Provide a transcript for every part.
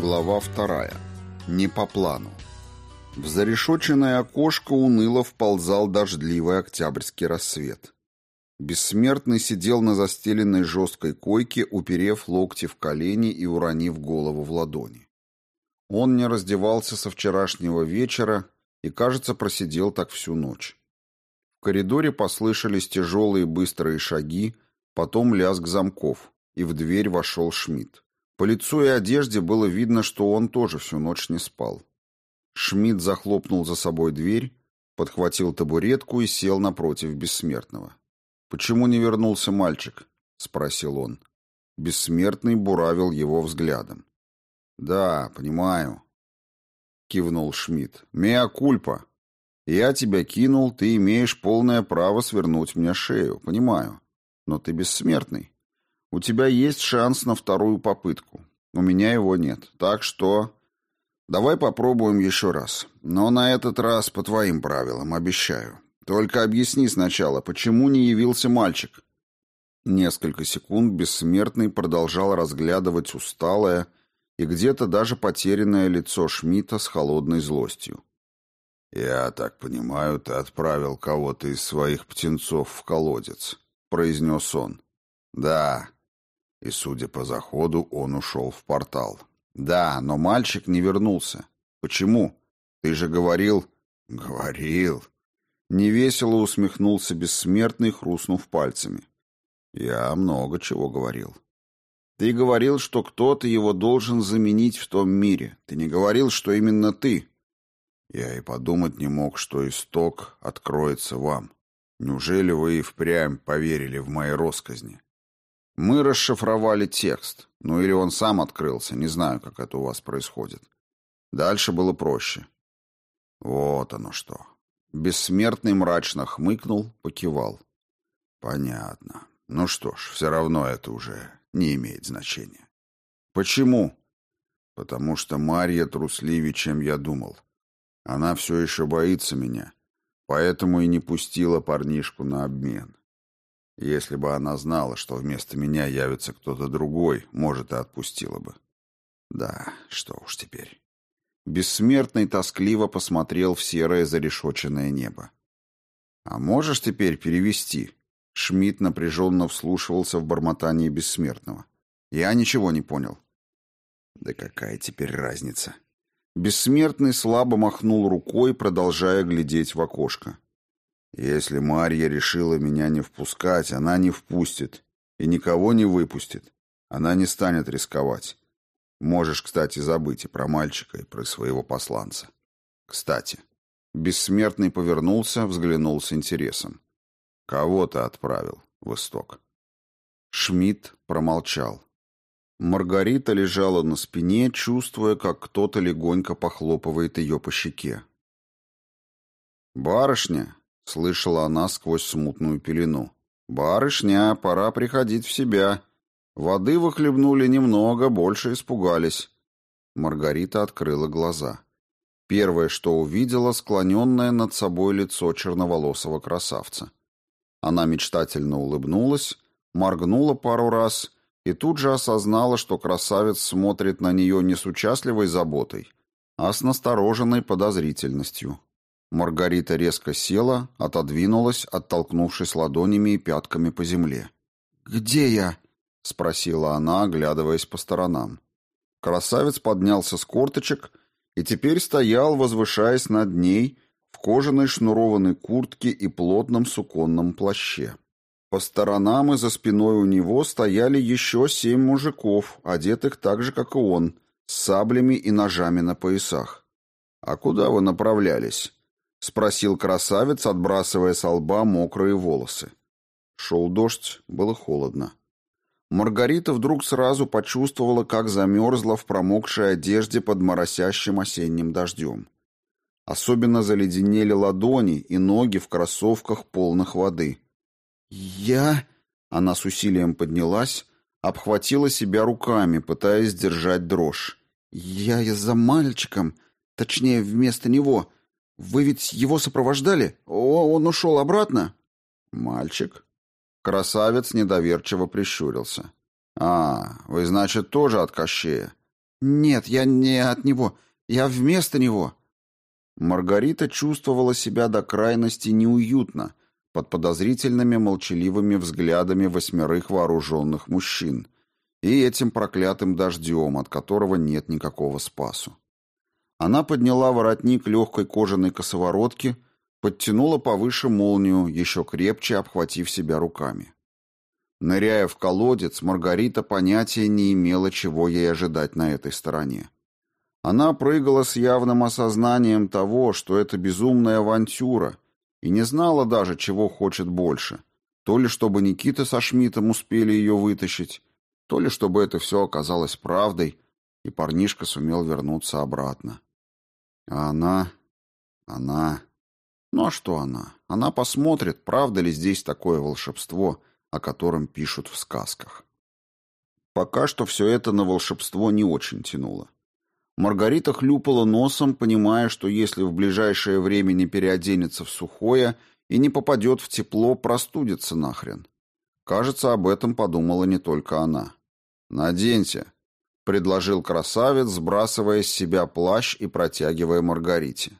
Глава вторая. Не по плану. В зарешоченное окошко уныло вползал дождливый октябрьский рассвет. Бессмертный сидел на застеленной жесткой койке, уперев локти в колени и уронив голову в ладони. Он не раздевался со вчерашнего вечера и, кажется, просидел так всю ночь. В коридоре послышались тяжелые быстрые шаги, потом лязг замков, и в дверь вошел Шмидт. По лицу и одежде было видно, что он тоже всю ночь не спал. Шмидт захлопнул за собой дверь, подхватил табуретку и сел напротив бессмертного. «Почему не вернулся мальчик?» — спросил он. Бессмертный буравил его взглядом. «Да, понимаю», — кивнул Шмидт. «Меа кульпа. Я тебя кинул, ты имеешь полное право свернуть мне шею, понимаю. Но ты бессмертный. У тебя есть шанс на вторую попытку. У меня его нет. Так что... Давай попробуем еще раз. Но на этот раз по твоим правилам, обещаю. Только объясни сначала, почему не явился мальчик?» Несколько секунд бессмертный продолжал разглядывать усталое и где-то даже потерянное лицо Шмидта с холодной злостью. «Я так понимаю, ты отправил кого-то из своих птенцов в колодец», — произнес он. «Да, и, судя по заходу, он ушел в портал. Да, но мальчик не вернулся. Почему? Ты же говорил... Говорил. Невесело усмехнулся бессмертный, хрустнув пальцами. Я много чего говорил. Ты говорил, что кто-то его должен заменить в том мире. Ты не говорил, что именно ты. Я и подумать не мог, что исток откроется вам. Неужели вы и впрямь поверили в мои росказни? Мы расшифровали текст. Ну или он сам открылся, не знаю, как это у вас происходит. Дальше было проще. Вот оно что. Бессмертный мрачно хмыкнул, покивал. Понятно. Ну что ж, все равно это уже не имеет значения. Почему? Потому что Марья трусливее, чем я думал. Она все еще боится меня, поэтому и не пустила парнишку на обмен. Если бы она знала, что вместо меня явится кто-то другой, может, и отпустила бы. Да, что уж теперь. Бессмертный тоскливо посмотрел в серое зарешоченное небо. «А можешь теперь перевести?» Шмидт напряженно вслушивался в бормотание бессмертного. «Я ничего не понял». «Да какая теперь разница?» Бессмертный слабо махнул рукой, продолжая глядеть в окошко. Если Марья решила меня не впускать, она не впустит и никого не выпустит. Она не станет рисковать. Можешь, кстати, забыть и про мальчика, и про своего посланца. Кстати, бессмертный повернулся, взглянул с интересом. Кого ты отправил в исток? Шмидт промолчал. Маргарита лежала на спине, чувствуя, как кто-то легонько похлопывает ее по щеке. «Барышня!» Слышала она сквозь смутную пелену. «Барышня, пора приходить в себя. Воды выхлебнули немного, больше испугались». Маргарита открыла глаза. Первое, что увидела, склоненное над собой лицо черноволосого красавца. Она мечтательно улыбнулась, моргнула пару раз и тут же осознала, что красавец смотрит на нее не с участливой заботой, а с настороженной подозрительностью. Маргарита резко села, отодвинулась, оттолкнувшись ладонями и пятками по земле. «Где я?» — спросила она, оглядываясь по сторонам. Красавец поднялся с корточек и теперь стоял, возвышаясь над ней, в кожаной шнурованной куртке и плотном суконном плаще. По сторонам и за спиной у него стояли еще семь мужиков, одетых так же, как и он, с саблями и ножами на поясах. «А куда вы направлялись?» — спросил красавец, отбрасывая с лба мокрые волосы. Шел дождь, было холодно. Маргарита вдруг сразу почувствовала, как замерзла в промокшей одежде под моросящим осенним дождем. Особенно заледенели ладони и ноги в кроссовках полных воды. «Я...» — она с усилием поднялась, обхватила себя руками, пытаясь сдержать дрожь. «Я и за мальчиком, точнее, вместо него...» Вы ведь его сопровождали? О, он ушел обратно? Мальчик. Красавец недоверчиво прищурился. А, вы, значит, тоже от Кощея? «Нет, я не от него. Я вместо него». Маргарита чувствовала себя до крайности неуютно под подозрительными молчаливыми взглядами восьмерых вооруженных мужчин и этим проклятым дождем, от которого нет никакого спасу. Она подняла воротник легкой кожаной косоворотки, подтянула повыше молнию, еще крепче обхватив себя руками. Ныряя в колодец, Маргарита понятия не имела, чего ей ожидать на этой стороне. Она прыгала с явным осознанием того, что это безумная авантюра, и не знала даже, чего хочет больше. То ли чтобы Никита со Шмидтом успели ее вытащить, то ли чтобы это все оказалось правдой, и парнишка сумел вернуться обратно. А она... она... Ну а что она? Она посмотрит, правда ли здесь такое волшебство, о котором пишут в сказках. Пока что все это на волшебство не очень тянуло. Маргарита хлюпала носом, понимая, что если в ближайшее время не переоденется в сухое и не попадет в тепло, простудится нахрен. Кажется, об этом подумала не только она. «Наденьте», — предложил красавец, сбрасывая с себя плащ и протягивая Маргарите.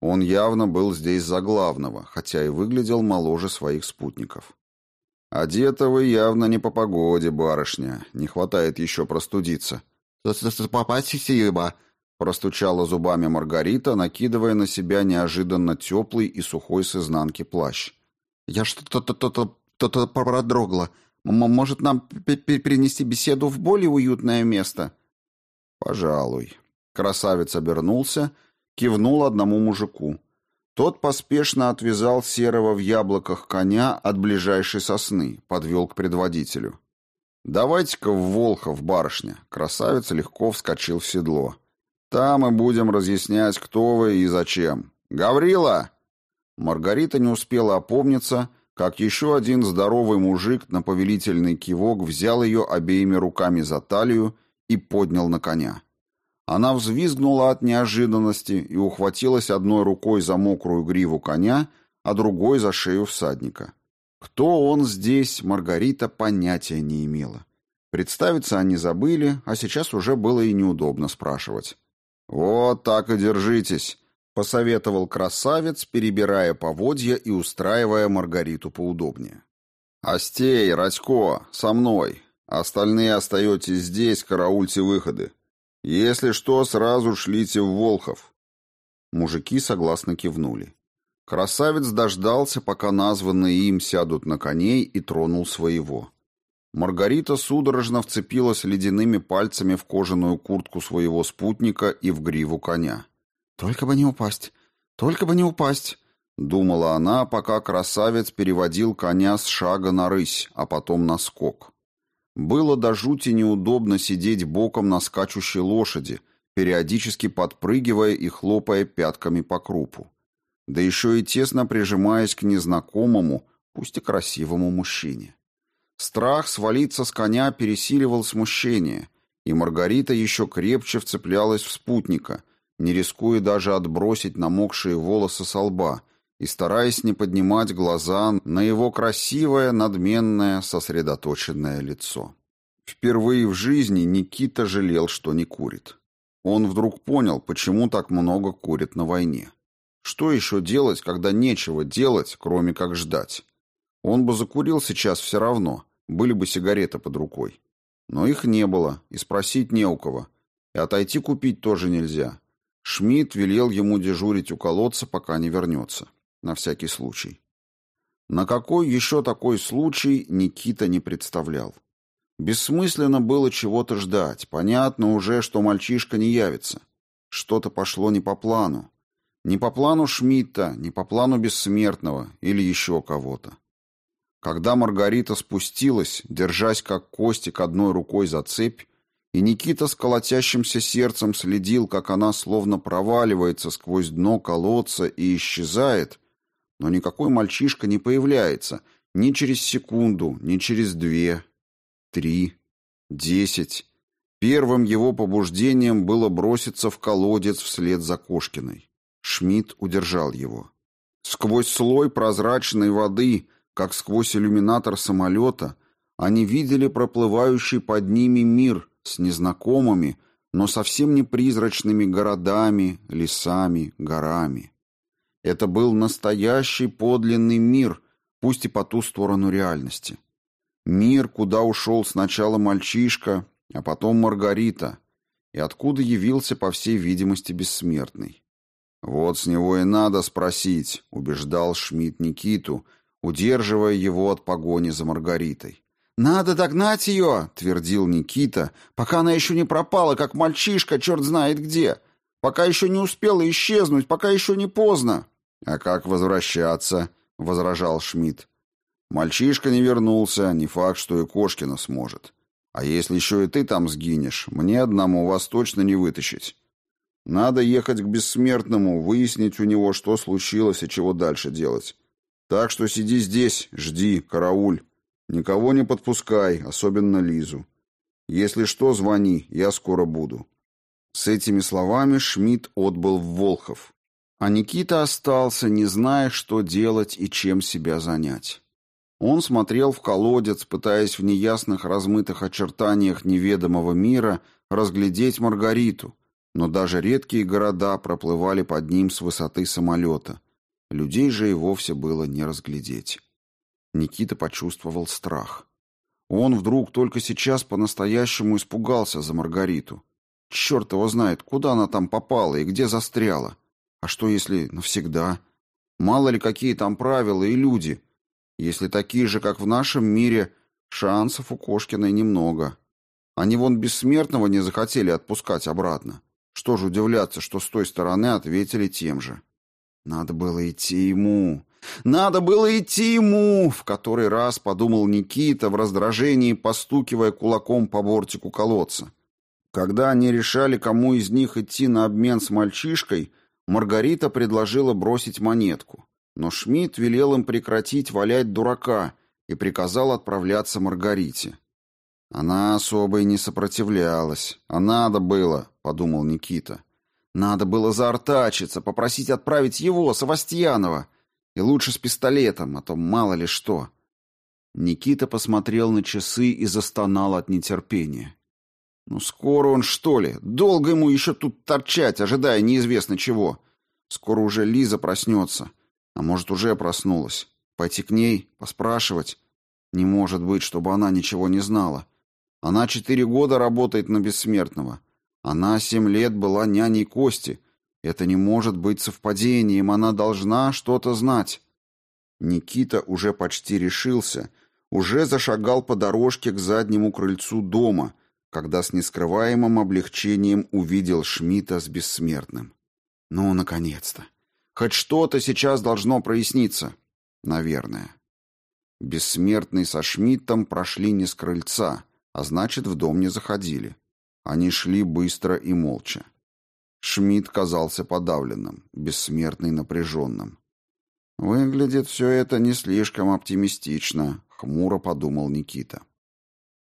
Он явно был здесь за главного, хотя и выглядел моложе своих спутников. «Одета вы явно не по погоде, барышня. Не хватает еще простудиться». «Спасибо», — простучала зубами Маргарита, накидывая на себя неожиданно теплый и сухой с изнанки плащ. «Я что-то продрогла. Может, нам перенести беседу в более уютное место?» «Пожалуй». Красавец обернулся, кивнул одному мужику. Тот поспешно отвязал серого в яблоках коня от ближайшей сосны, подвел к предводителю. «Давайте-ка в Волхов, барышня!» Красавец легко вскочил в седло. «Там мы будем разъяснять, кто вы и зачем. Гаврила!» Маргарита не успела опомниться, как еще один здоровый мужик на повелительный кивок взял ее обеими руками за талию и поднял на коня. Она взвизгнула от неожиданности и ухватилась одной рукой за мокрую гриву коня, а другой за шею всадника. Кто он здесь, Маргарита понятия не имела. Представиться они забыли, а сейчас уже было и неудобно спрашивать. «Вот так и держитесь», — посоветовал красавец, перебирая поводья и устраивая Маргариту поудобнее. «Остей, Радько, со мной. Остальные остаетесь здесь, караульте выходы. Если что, сразу шлите в Волхов». Мужики согласно кивнули. Красавец дождался, пока названные им сядут на коней, и тронул своего. Маргарита судорожно вцепилась ледяными пальцами в кожаную куртку своего спутника и в гриву коня. «Только бы не упасть! Только бы не упасть!» — думала она, пока красавец переводил коня с шага на рысь, а потом на скок. Было до жути неудобно сидеть боком на скачущей лошади, периодически подпрыгивая и хлопая пятками по крупу да еще и тесно прижимаясь к незнакомому, пусть и красивому мужчине. Страх свалиться с коня пересиливал смущение, и Маргарита еще крепче вцеплялась в спутника, не рискуя даже отбросить намокшие волосы со лба и стараясь не поднимать глаза на его красивое, надменное, сосредоточенное лицо. Впервые в жизни Никита жалел, что не курит. Он вдруг понял, почему так много курит на войне. Что еще делать, когда нечего делать, кроме как ждать? Он бы закурил сейчас все равно, были бы сигареты под рукой. Но их не было, и спросить не у кого. И отойти купить тоже нельзя. Шмидт велел ему дежурить у колодца, пока не вернется. На всякий случай. На какой еще такой случай Никита не представлял. Бессмысленно было чего-то ждать. Понятно уже, что мальчишка не явится. Что-то пошло не по плану. Не по плану Шмидта, не по плану Бессмертного или еще кого-то. Когда Маргарита спустилась, держась как Костик одной рукой за цепь, и Никита с колотящимся сердцем следил, как она словно проваливается сквозь дно колодца и исчезает, но никакой мальчишка не появляется ни через секунду, ни через две, три, десять. Первым его побуждением было броситься в колодец вслед за Кошкиной. Шмидт удержал его. Сквозь слой прозрачной воды, как сквозь иллюминатор самолета, они видели проплывающий под ними мир с незнакомыми, но совсем не призрачными городами, лесами, горами. Это был настоящий подлинный мир, пусть и по ту сторону реальности. Мир, куда ушел сначала мальчишка, а потом Маргарита, и откуда явился, по всей видимости, бессмертный. «Вот с него и надо спросить», — убеждал Шмидт Никиту, удерживая его от погони за Маргаритой. «Надо догнать ее», — твердил Никита, «пока она еще не пропала, как мальчишка, черт знает где, пока еще не успела исчезнуть, пока еще не поздно». «А как возвращаться?» — возражал Шмидт. «Мальчишка не вернулся, не факт, что и Кошкина сможет. А если еще и ты там сгинешь, мне одному вас точно не вытащить. Надо ехать к бессмертному, выяснить у него, что случилось и чего дальше делать. Так что сиди здесь, жди, карауль. Никого не подпускай, особенно Лизу. Если что, звони, я скоро буду». С этими словами Шмидт отбыл в Волхов. А Никита остался, не зная, что делать и чем себя занять. Он смотрел в колодец, пытаясь в неясных размытых очертаниях неведомого мира разглядеть Маргариту, но даже редкие города проплывали под ним с высоты самолета. Людей же и вовсе было не разглядеть. Никита почувствовал страх. Он вдруг только сейчас по-настоящему испугался за Маргариту. Черт его знает, куда она там попала и где застряла. А что, если навсегда? Мало ли какие там правила и люди. Если такие же, как в нашем мире, шансов у Кошкиной немного. Они вон бессмертного не захотели отпускать обратно. Что же удивляться, что с той стороны ответили тем же. Надо было идти ему. Надо было идти ему, в который раз подумал Никита в раздражении, постукивая кулаком по бортику колодца. Когда они решали, кому из них идти на обмен с мальчишкой, Маргарита предложила бросить монетку, но Шмидт велел им прекратить валять дурака и приказал отправляться Маргарите. Она особо и не сопротивлялась. А надо было, подумал Никита. Надо было заортачиться, попросить отправить его, Савастьянова. И лучше с пистолетом, а то мало ли что. Никита посмотрел на часы и застонал от нетерпения. Ну скоро он, что ли? Долго ему еще тут торчать, ожидая неизвестно чего. Скоро уже Лиза проснется. А может, уже проснулась. Пойти к ней, поспрашивать. Не может быть, чтобы она ничего не знала. Она четыре года работает на бессмертного. Она семь лет была няней Кости. Это не может быть совпадением, она должна что-то знать. Никита уже почти решился, уже зашагал по дорожке к заднему крыльцу дома — когда с нескрываемым облегчением увидел Шмидта с бессмертным. Ну, наконец-то. Хоть что-то сейчас должно проясниться. Наверное. Бессмертный со Шмидтом прошли не с крыльца, а значит, в дом не заходили. Они шли быстро и молча. Шмидт казался подавленным, бессмертный напряженным. «Выглядит все это не слишком оптимистично», — хмуро подумал Никита.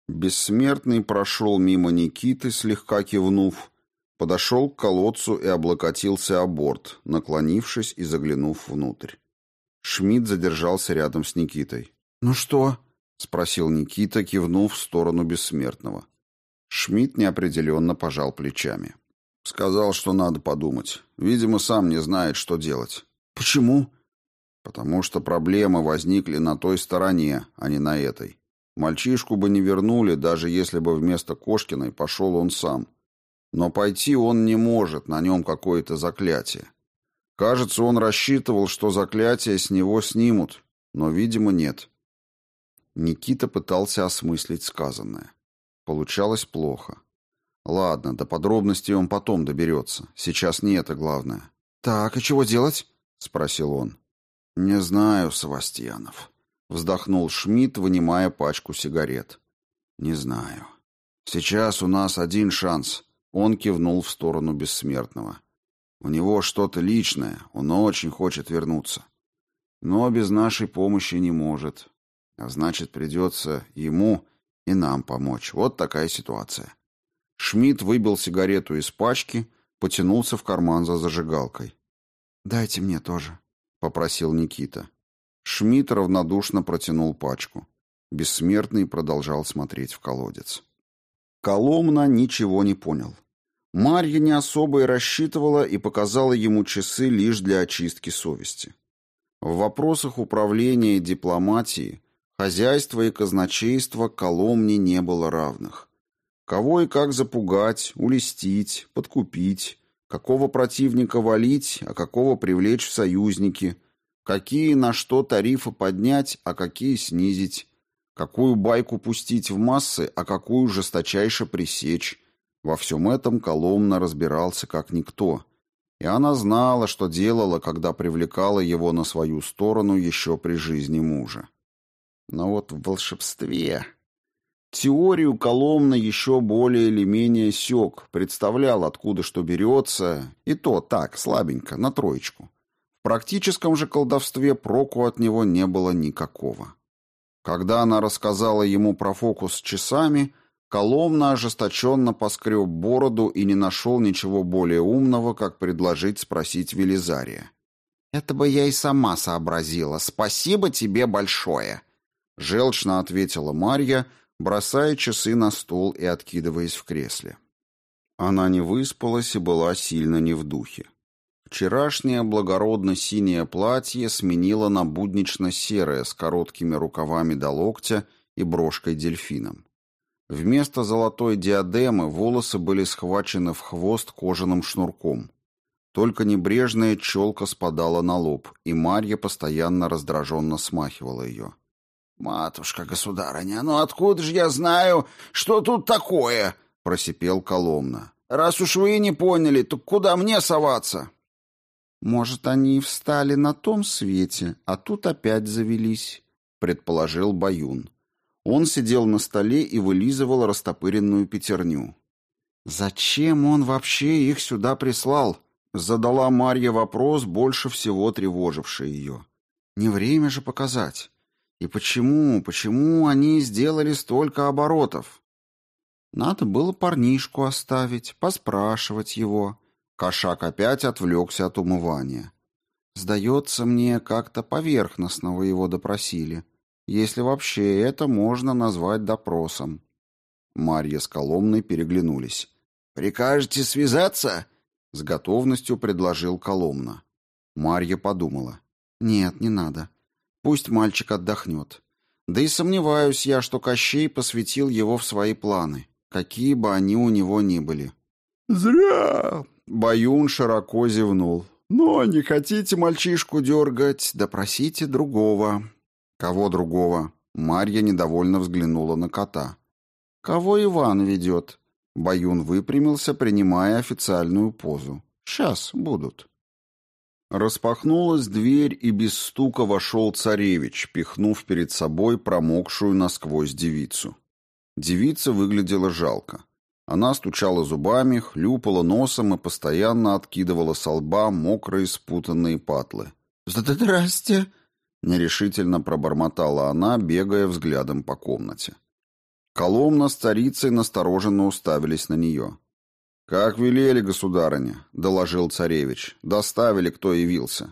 Бессмертный прошел мимо Никиты, слегка кивнув, подошел к колодцу и облокотился о борт, наклонившись и заглянув внутрь. Шмидт задержался рядом с Никитой. «Ну что?» — спросил Никита, кивнув в сторону Бессмертного. Шмидт неопределенно пожал плечами. Сказал, что надо подумать. Видимо, сам не знает, что делать. «Почему?» «Потому что проблемы возникли на той стороне, а не на этой. Мальчишку бы не вернули, даже если бы вместо Кошкиной пошел он сам. Но пойти он не может, на нем какое-то заклятие. Кажется, он рассчитывал, что заклятие с него снимут, но, видимо, нет. Никита пытался осмыслить сказанное. Получалось плохо. Ладно, до подробностей он потом доберется. Сейчас не это главное. «Так, и чего делать?» — спросил он. «Не знаю, Савастьянов», Вздохнул Шмидт, вынимая пачку сигарет. «Не знаю. Сейчас у нас один шанс». Он кивнул в сторону бессмертного. «У него что-то личное, он очень хочет вернуться. Но без нашей помощи не может. А значит, придется ему и нам помочь. Вот такая ситуация». Шмидт выбил сигарету из пачки, потянулся в карман за зажигалкой. «Дайте мне тоже», — попросил Никита. Шмидт равнодушно протянул пачку. Бессмертный продолжал смотреть в колодец. Коломна ничего не понял. Марья не особо и рассчитывала и показала ему часы лишь для очистки совести. В вопросах управления и дипломатии, хозяйства и казначейства Коломне не было равных. Кого и как запугать, улестить, подкупить, какого противника валить, а какого привлечь в союзники, какие на что тарифы поднять, а какие снизить, какую байку пустить в массы, а какую жесточайше пресечь. Во всем этом Коломна разбирался как никто, и она знала, что делала, когда привлекала его на свою сторону еще при жизни мужа. Но вот в волшебстве... Теорию Коломна еще более или менее сёк, представлял, откуда что берется, и то так, слабенько, на троечку. В практическом же колдовстве проку от него не было никакого. Когда она рассказала ему про фокус с часами, Коломна ожесточенно поскреб бороду и не нашел ничего более умного, как предложить спросить Велизария. «Это бы я и сама сообразила. Спасибо тебе большое!» Желчно ответила Марья, бросая часы на стол и откидываясь в кресле. Она не выспалась и была сильно не в духе. Вчерашнее благородно-синее платье сменило на буднично-серое с короткими рукавами до локтя и брошкой-дельфином. Вместо золотой диадемы волосы были схвачены в хвост кожаным шнурком. Только небрежная челка спадала на лоб, и Марья постоянно раздраженно смахивала ее. «Матушка, государыня, ну откуда же я знаю, что тут такое?» — просипел Коломна. «Раз уж вы не поняли, то куда мне соваться?» «Может, они и встали на том свете, а тут опять завелись», — предположил Баюн. Он сидел на столе и вылизывал растопыренную пятерню. «Зачем он вообще их сюда прислал?» — задала Марья вопрос, больше всего тревоживший ее. «Не время же показать. И почему, почему они сделали столько оборотов? Надо было парнишку оставить, поспрашивать его. Кошак опять отвлекся от умывания. Сдается мне, как-то поверхностно вы его допросили, если вообще это можно назвать допросом. Марья с Коломной переглянулись. «Прикажете связаться?» — с готовностью предложил Коломна. Марья подумала. «Нет, не надо. Пусть мальчик отдохнет. Да и сомневаюсь я, что Кощей посвятил его в свои планы, какие бы они у него ни были. «Зря!» — Баюн широко зевнул. «Но не хотите мальчишку дергать, допросите другого». «Кого другого?» Марья недовольно взглянула на кота. «Кого Иван ведет?» Баюн выпрямился, принимая официальную позу. «Сейчас будут». Распахнулась дверь, и без стука вошел царевич, пихнув перед собой промокшую насквозь девицу. Девица выглядела жалко. Она стучала зубами, хлюпала носом и постоянно откидывала со лба мокрые спутанные патлы. «Здрасте!» — нерешительно пробормотала она, бегая взглядом по комнате. Коломна с царицей настороженно уставились на нее. «Как велели, государыня», — доложил царевич. «Доставили, кто явился».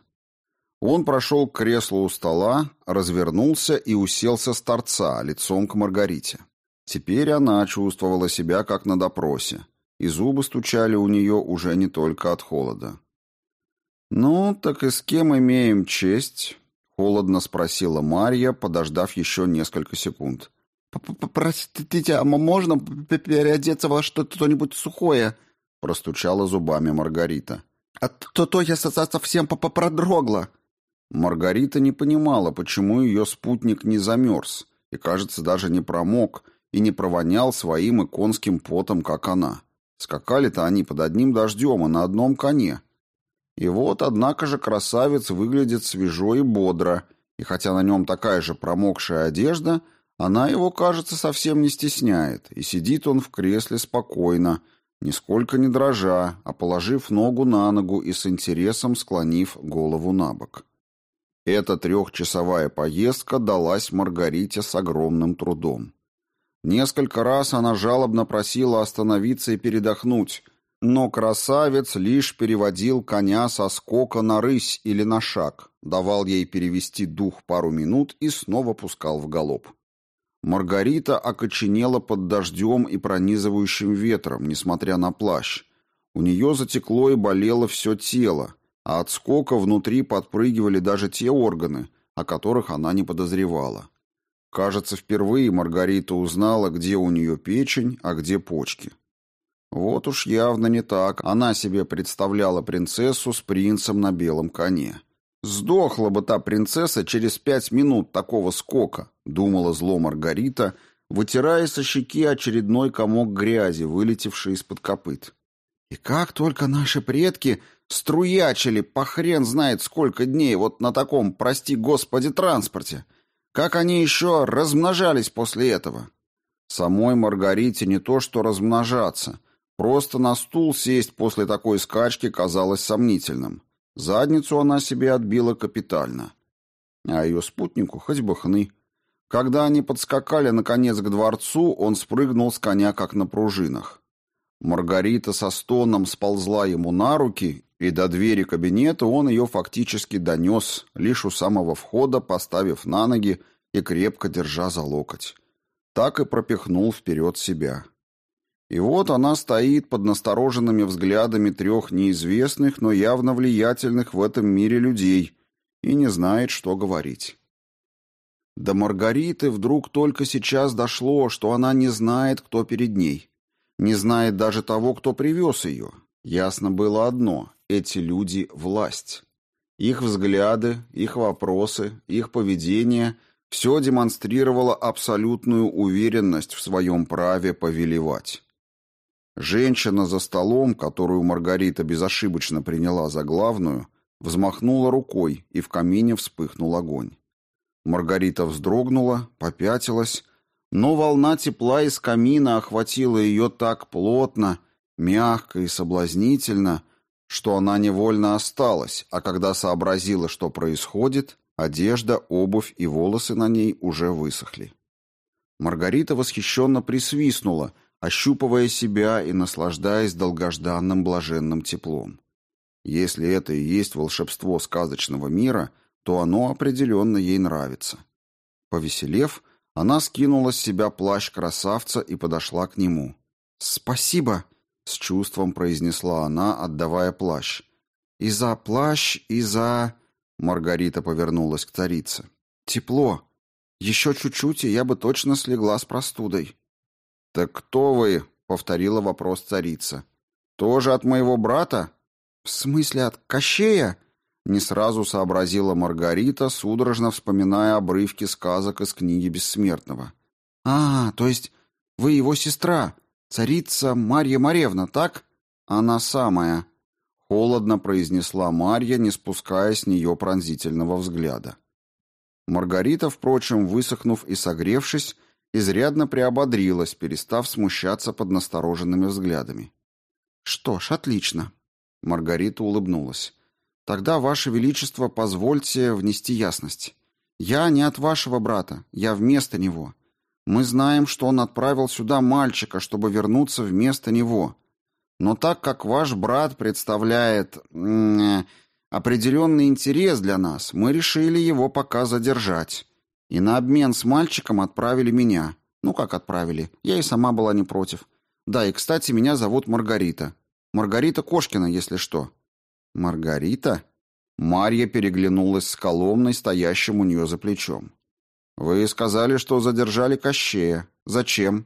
Он прошел к креслу у стола, развернулся и уселся с торца, лицом к Маргарите. Теперь она чувствовала себя как на допросе, и зубы стучали у нее уже не только от холода. «Ну, так и с кем имеем честь?» — холодно спросила Марья, подождав еще несколько секунд. «Простите, а можно переодеться во что-то сухое?» — простучала зубами Маргарита. «А то-то я совсем продрогла». Маргарита не понимала, почему ее спутник не замерз, и, кажется, даже не промок, и не провонял своим иконским потом, как она. Скакали-то они под одним дождем и на одном коне. И вот, однако же, красавец выглядит свежо и бодро, и хотя на нем такая же промокшая одежда, она его, кажется, совсем не стесняет, и сидит он в кресле спокойно, нисколько не дрожа, а положив ногу на ногу и с интересом склонив голову на бок. Эта трехчасовая поездка далась Маргарите с огромным трудом. Несколько раз она жалобно просила остановиться и передохнуть, но красавец лишь переводил коня со скока на рысь или на шаг, давал ей перевести дух пару минут и снова пускал в галоп. Маргарита окоченела под дождем и пронизывающим ветром, несмотря на плащ. У нее затекло и болело все тело, а от скока внутри подпрыгивали даже те органы, о которых она не подозревала. Кажется, впервые Маргарита узнала, где у нее печень, а где почки. Вот уж явно не так она себе представляла принцессу с принцем на белом коне. «Сдохла бы та принцесса через пять минут такого скока», — думала зло Маргарита, вытирая со щеки очередной комок грязи, вылетевший из-под копыт. «И как только наши предки струячили по хрен знает сколько дней вот на таком, прости господи, транспорте! Как они еще размножались после этого?» Самой Маргарите не то что размножаться — Просто на стул сесть после такой скачки казалось сомнительным. Задницу она себе отбила капитально. А ее спутнику хоть бы хны. Когда они подскакали наконец к дворцу, он спрыгнул с коня как на пружинах. Маргарита со стоном сползла ему на руки, и до двери кабинета он ее фактически донес, лишь у самого входа, поставив на ноги и крепко держа за локоть. Так и пропихнул вперед себя. И вот она стоит под настороженными взглядами трех неизвестных, но явно влиятельных в этом мире людей и не знает, что говорить. До Маргариты вдруг только сейчас дошло, что она не знает, кто перед ней. Не знает даже того, кто привез ее. Ясно было одно — эти люди — власть. Их взгляды, их вопросы, их поведение — все демонстрировало абсолютную уверенность в своем праве повелевать. Женщина за столом, которую Маргарита безошибочно приняла за главную, взмахнула рукой, и в камине вспыхнул огонь. Маргарита вздрогнула, попятилась, но волна тепла из камина охватила ее так плотно, мягко и соблазнительно, что она невольно осталась, а когда сообразила, что происходит, одежда, обувь и волосы на ней уже высохли. Маргарита восхищенно присвистнула — ощупывая себя и наслаждаясь долгожданным блаженным теплом. Если это и есть волшебство сказочного мира, то оно определенно ей нравится. Повеселев, она скинула с себя плащ красавца и подошла к нему. «Спасибо!» — с чувством произнесла она, отдавая плащ. «И за плащ, и за...» Маргарита повернулась к царице. «Тепло. Еще чуть-чуть, и я бы точно слегла с простудой». «Так кто вы?» — повторила вопрос царица. «Тоже от моего брата?» «В смысле от Кощея?» Не сразу сообразила Маргарита, судорожно вспоминая обрывки сказок из книги Бессмертного. «А, то есть вы его сестра, царица Марья Маревна, так?» «Она самая», — холодно произнесла Марья, не спуская с нее пронзительного взгляда. Маргарита, впрочем, высохнув и согревшись, изрядно приободрилась, перестав смущаться под настороженными взглядами. «Что ж, отлично». Маргарита улыбнулась. «Тогда, Ваше Величество, позвольте внести ясность. Я не от вашего брата, я вместо него. Мы знаем, что он отправил сюда мальчика, чтобы вернуться вместо него. Но так как ваш брат представляет определенный интерес для нас, мы решили его пока задержать. И на обмен с мальчиком отправили меня. Ну, как отправили? Я и сама была не против. Да, и, кстати, меня зовут Маргарита. Маргарита Кошкина, если что. Маргарита? Марья переглянулась с Коломной, стоящим у нее за плечом. Вы сказали, что задержали Кощея. Зачем?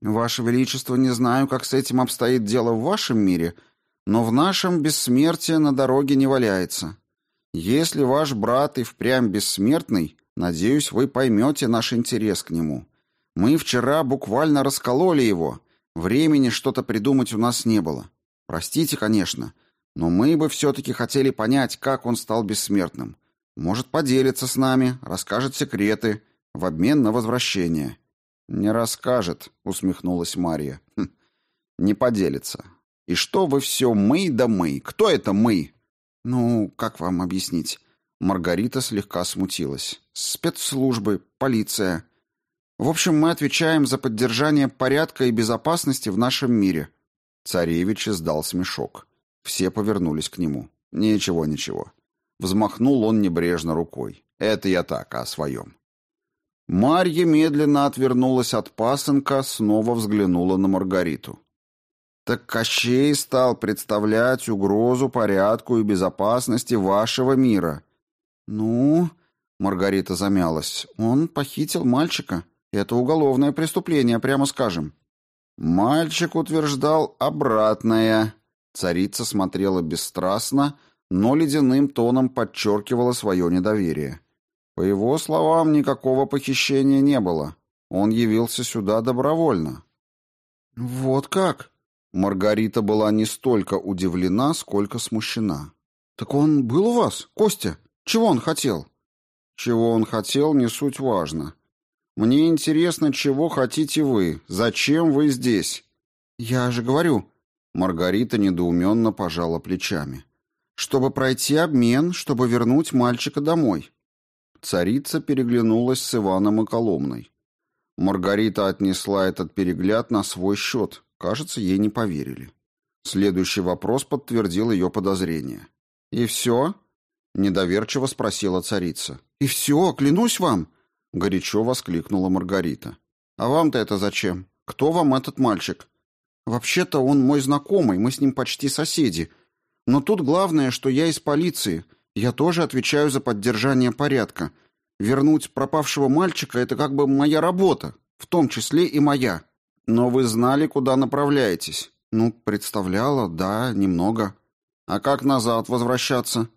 Ваше Величество, не знаю, как с этим обстоит дело в вашем мире, но в нашем бессмертие на дороге не валяется. Если ваш брат и впрямь бессмертный, Надеюсь, вы поймете наш интерес к нему. Мы вчера буквально раскололи его. Времени что-то придумать у нас не было. Простите, конечно, но мы бы все-таки хотели понять, как он стал бессмертным. Может, поделиться с нами, расскажет секреты в обмен на возвращение». «Не расскажет», — усмехнулась Марья. Хм, «Не поделится. И что вы все мы да мы? Кто это мы?» «Ну, как вам объяснить? Маргарита слегка смутилась. Спецслужбы, полиция. В общем, мы отвечаем за поддержание порядка и безопасности в нашем мире. Царевич издал смешок. Все повернулись к нему. Ничего, ничего. Взмахнул он небрежно рукой. Это я так, о своем. Марья медленно отвернулась от пасынка, снова взглянула на Маргариту. Так Кощей стал представлять угрозу порядку и безопасности вашего мира. Ну, Маргарита замялась. Он похитил мальчика. Это уголовное преступление, прямо скажем. Мальчик утверждал обратное. Царица смотрела бесстрастно, но ледяным тоном подчеркивала свое недоверие. По его словам, никакого похищения не было. Он явился сюда добровольно. Вот как? Маргарита была не столько удивлена, сколько смущена. Так он был у вас, Костя? Чего он хотел? Чего он хотел, не суть важно. Мне интересно, чего хотите вы? Зачем вы здесь? Я же говорю, Маргарита недоуменно пожала плечами. Чтобы пройти обмен, чтобы вернуть мальчика домой. Царица переглянулась с Иваном и Коломной. Маргарита отнесла этот перегляд на свой счет. Кажется, ей не поверили. Следующий вопрос подтвердил ее подозрение. «И все?» — недоверчиво спросила царица. «И все, клянусь вам!» — горячо воскликнула Маргарита. «А вам-то это зачем? Кто вам этот мальчик?» «Вообще-то он мой знакомый, мы с ним почти соседи. Но тут главное, что я из полиции. Я тоже отвечаю за поддержание порядка. Вернуть пропавшего мальчика — это как бы моя работа, в том числе и моя. Но вы знали, куда направляетесь? Ну, представляла, да, немного. А как назад возвращаться?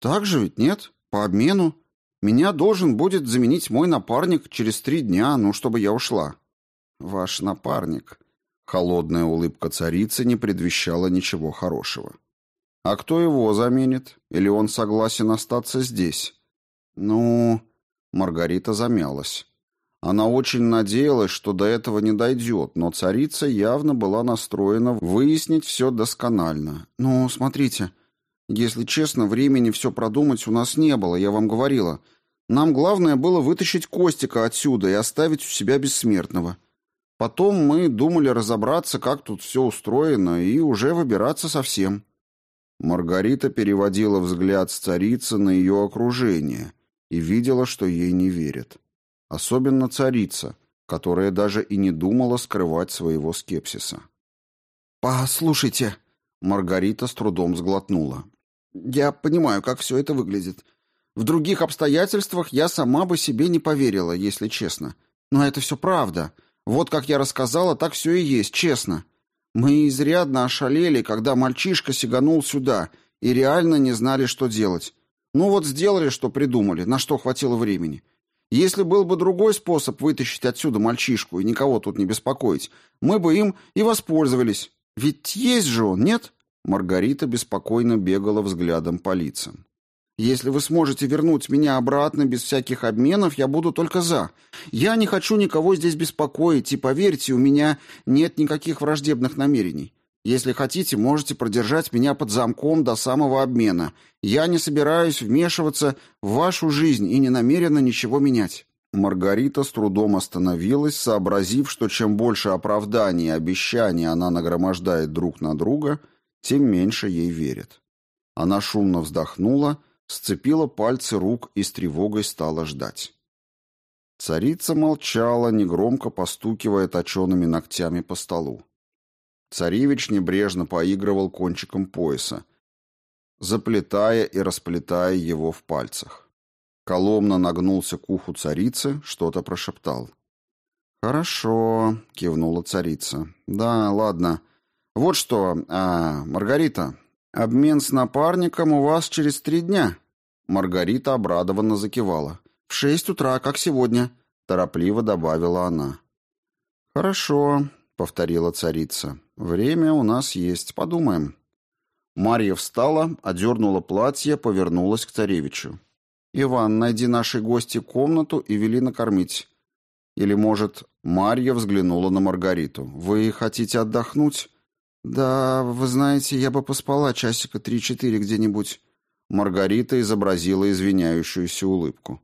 Так же ведь нет? По обмену. Меня должен будет заменить мой напарник через три дня, ну, чтобы я ушла. Ваш напарник. Холодная улыбка царицы не предвещала ничего хорошего. А кто его заменит? Или он согласен остаться здесь? Ну, Маргарита замялась. Она очень надеялась, что до этого не дойдет, но царица явно была настроена выяснить все досконально. «Ну, смотрите, если честно, времени все продумать у нас не было, я вам говорила. Нам главное было вытащить Костика отсюда и оставить у себя бессмертного. Потом мы думали разобраться, как тут все устроено, и уже выбираться совсем». Маргарита переводила взгляд с царицы на ее окружение и видела, что ей не верят. Особенно царица, которая даже и не думала скрывать своего скепсиса. «Послушайте», — Маргарита с трудом сглотнула. «Я понимаю, как все это выглядит. В других обстоятельствах я сама бы себе не поверила, если честно. Но это все правда. Вот как я рассказала, так все и есть, честно. Мы изрядно ошалели, когда мальчишка сиганул сюда и реально не знали, что делать. Ну вот сделали, что придумали, на что хватило времени. Если был бы другой способ вытащить отсюда мальчишку и никого тут не беспокоить, мы бы им и воспользовались. Ведь есть же он, нет? Маргарита беспокойно бегала взглядом по лицам. Если вы сможете вернуть меня обратно без всяких обменов, я буду только за. Я не хочу никого здесь беспокоить, и поверьте, у меня нет никаких враждебных намерений. Если хотите, можете продержать меня под замком до самого обмена. Я не собираюсь вмешиваться в вашу жизнь и не намерена ничего менять. Маргарита с трудом остановилась, сообразив, что чем больше оправданий и обещаний она нагромождает друг на друга, тем меньше ей верят. Она шумно вздохнула сцепила пальцы рук и с тревогой стала ждать. Царица молчала, негромко постукивая точеными ногтями по столу. Царевич небрежно поигрывал кончиком пояса, заплетая и расплетая его в пальцах. Коломна нагнулся к уху царицы, что-то прошептал. «Хорошо», — кивнула царица. «Да, ладно. Вот что, а, Маргарита, обмен с напарником у вас через три дня». Маргарита обрадованно закивала. «В шесть утра, как сегодня», — торопливо добавила она. «Хорошо», — повторила царица. «Время у нас есть, подумаем». Марья встала, одернула платье, повернулась к царевичу. «Иван, найди нашей гости комнату и вели накормить». Или, может, Марья взглянула на Маргариту. «Вы хотите отдохнуть?» «Да, вы знаете, я бы поспала часика три-четыре где-нибудь». Маргарита изобразила извиняющуюся улыбку.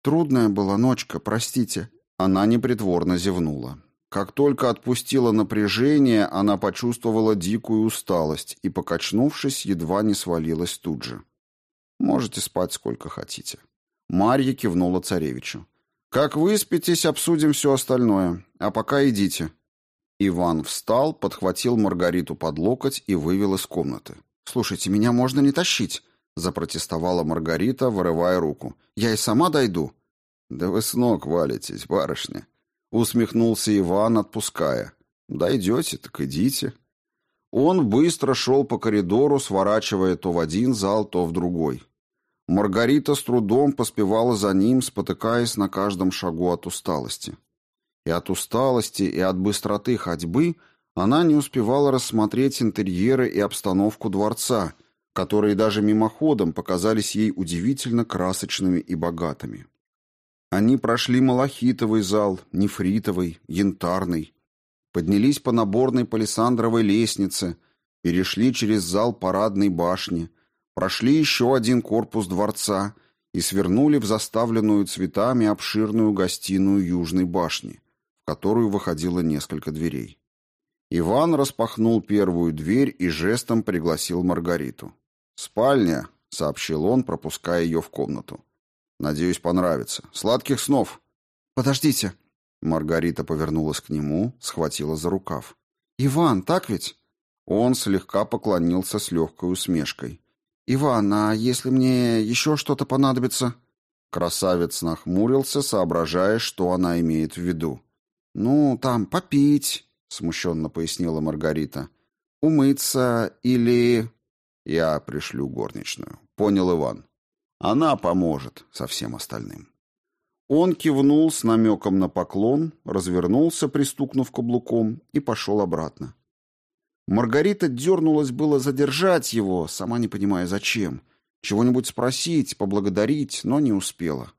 «Трудная была ночка, простите». Она непритворно зевнула. Как только отпустила напряжение, она почувствовала дикую усталость и, покачнувшись, едва не свалилась тут же. «Можете спать сколько хотите». Марья кивнула царевичу. «Как выспитесь, обсудим все остальное. А пока идите». Иван встал, подхватил Маргариту под локоть и вывел из комнаты. «Слушайте, меня можно не тащить», — запротестовала Маргарита, вырывая руку. «Я и сама дойду». «Да вы с ног валитесь, барышня», — усмехнулся Иван, отпуская. «Дойдете, так идите». Он быстро шел по коридору, сворачивая то в один зал, то в другой. Маргарита с трудом поспевала за ним, спотыкаясь на каждом шагу от усталости. И от усталости, и от быстроты ходьбы она не успевала рассмотреть интерьеры и обстановку дворца, которые даже мимоходом показались ей удивительно красочными и богатыми. Они прошли малахитовый зал, нефритовый, янтарный, поднялись по наборной палисандровой лестнице, перешли через зал парадной башни, прошли еще один корпус дворца и свернули в заставленную цветами обширную гостиную Южной башни, в которую выходило несколько дверей. Иван распахнул первую дверь и жестом пригласил Маргариту. «Спальня», — сообщил он, пропуская ее в комнату. «Надеюсь, понравится. Сладких снов!» «Подождите!» Маргарита повернулась к нему, схватила за рукав. «Иван, так ведь?» Он слегка поклонился с легкой усмешкой. «Иван, а если мне еще что-то понадобится?» Красавец нахмурился, соображая, что она имеет в виду. «Ну, там, попить», — смущенно пояснила Маргарита. «Умыться или...» «Я пришлю горничную», — понял Иван. «Она поможет со всем остальным». Он кивнул с намеком на поклон, развернулся, пристукнув каблуком, и пошел обратно. Маргарита дернулась было задержать его, сама не понимая зачем. Чего-нибудь спросить, поблагодарить, но не успела.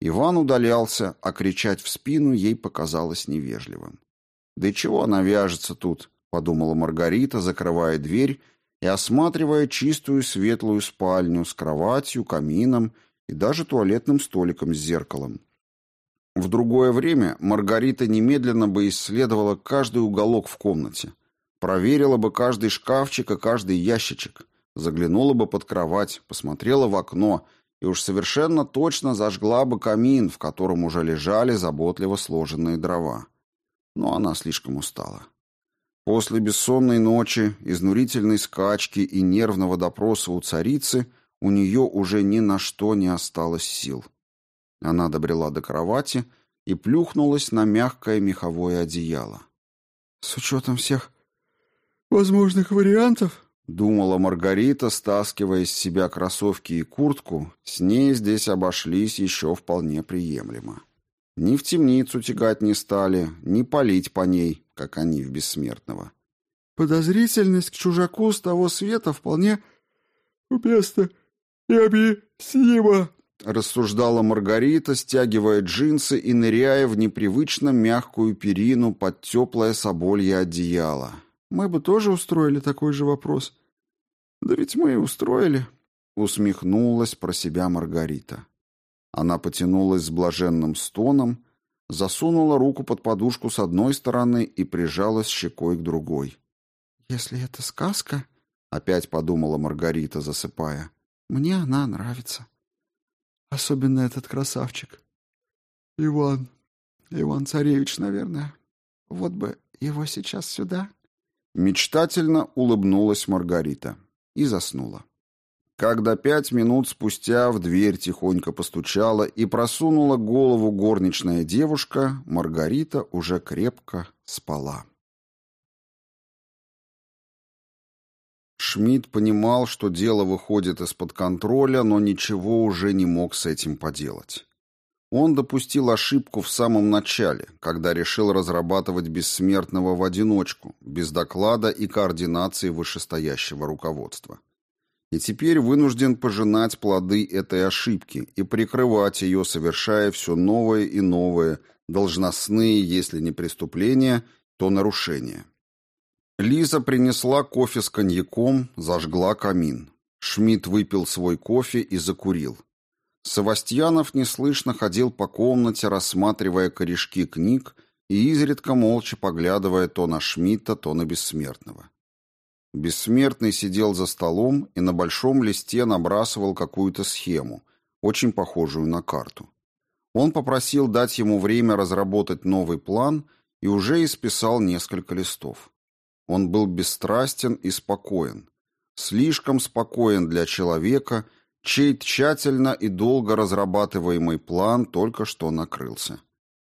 Иван удалялся, а кричать в спину ей показалось невежливым. «Да чего она вяжется тут?» — подумала Маргарита, закрывая дверь и осматривая чистую светлую спальню с кроватью, камином и даже туалетным столиком с зеркалом. В другое время Маргарита немедленно бы исследовала каждый уголок в комнате, проверила бы каждый шкафчик и каждый ящичек, заглянула бы под кровать, посмотрела в окно и уж совершенно точно зажгла бы камин, в котором уже лежали заботливо сложенные дрова. Но она слишком устала. После бессонной ночи, изнурительной скачки и нервного допроса у царицы у нее уже ни на что не осталось сил. Она добрела до кровати и плюхнулась на мягкое меховое одеяло. «С учетом всех возможных вариантов», — думала Маргарита, стаскивая с себя кроссовки и куртку, с ней здесь обошлись еще вполне приемлемо. Ни в темницу тягать не стали, ни палить по ней, как они в бессмертного. «Подозрительность к чужаку с того света вполне уместна и объяснима», рассуждала Маргарита, стягивая джинсы и ныряя в непривычно мягкую перину под теплое соболье одеяло. «Мы бы тоже устроили такой же вопрос». «Да ведь мы и устроили», — усмехнулась про себя Маргарита. Она потянулась с блаженным стоном, засунула руку под подушку с одной стороны и прижалась щекой к другой. «Если это сказка», — опять подумала Маргарита, засыпая, — «мне она нравится». Особенно этот красавчик. Иван. Иван Царевич, наверное. Вот бы его сейчас сюда. Мечтательно улыбнулась Маргарита и заснула. Когда пять минут спустя в дверь тихонько постучала и просунула голову горничная девушка, Маргарита уже крепко спала. Шмидт понимал, что дело выходит из-под контроля, но ничего уже не мог с этим поделать. Он допустил ошибку в самом начале, когда решил разрабатывать бессмертного в одиночку, без доклада и координации вышестоящего руководства. И теперь вынужден пожинать плоды этой ошибки и прикрывать ее, совершая все новые и новые, должностные, если не преступления, то нарушения. Лиза принесла кофе с коньяком, зажгла камин. Шмидт выпил свой кофе и закурил. Савастьянов неслышно ходил по комнате, рассматривая корешки книг и изредка молча поглядывая то на Шмидта, то на Бессмертного. Бессмертный сидел за столом и на большом листе набрасывал какую-то схему, очень похожую на карту. Он попросил дать ему время разработать новый план и уже исписал несколько листов. Он был бесстрастен и спокоен. Слишком спокоен для человека, чей тщательно и долго разрабатываемый план только что накрылся.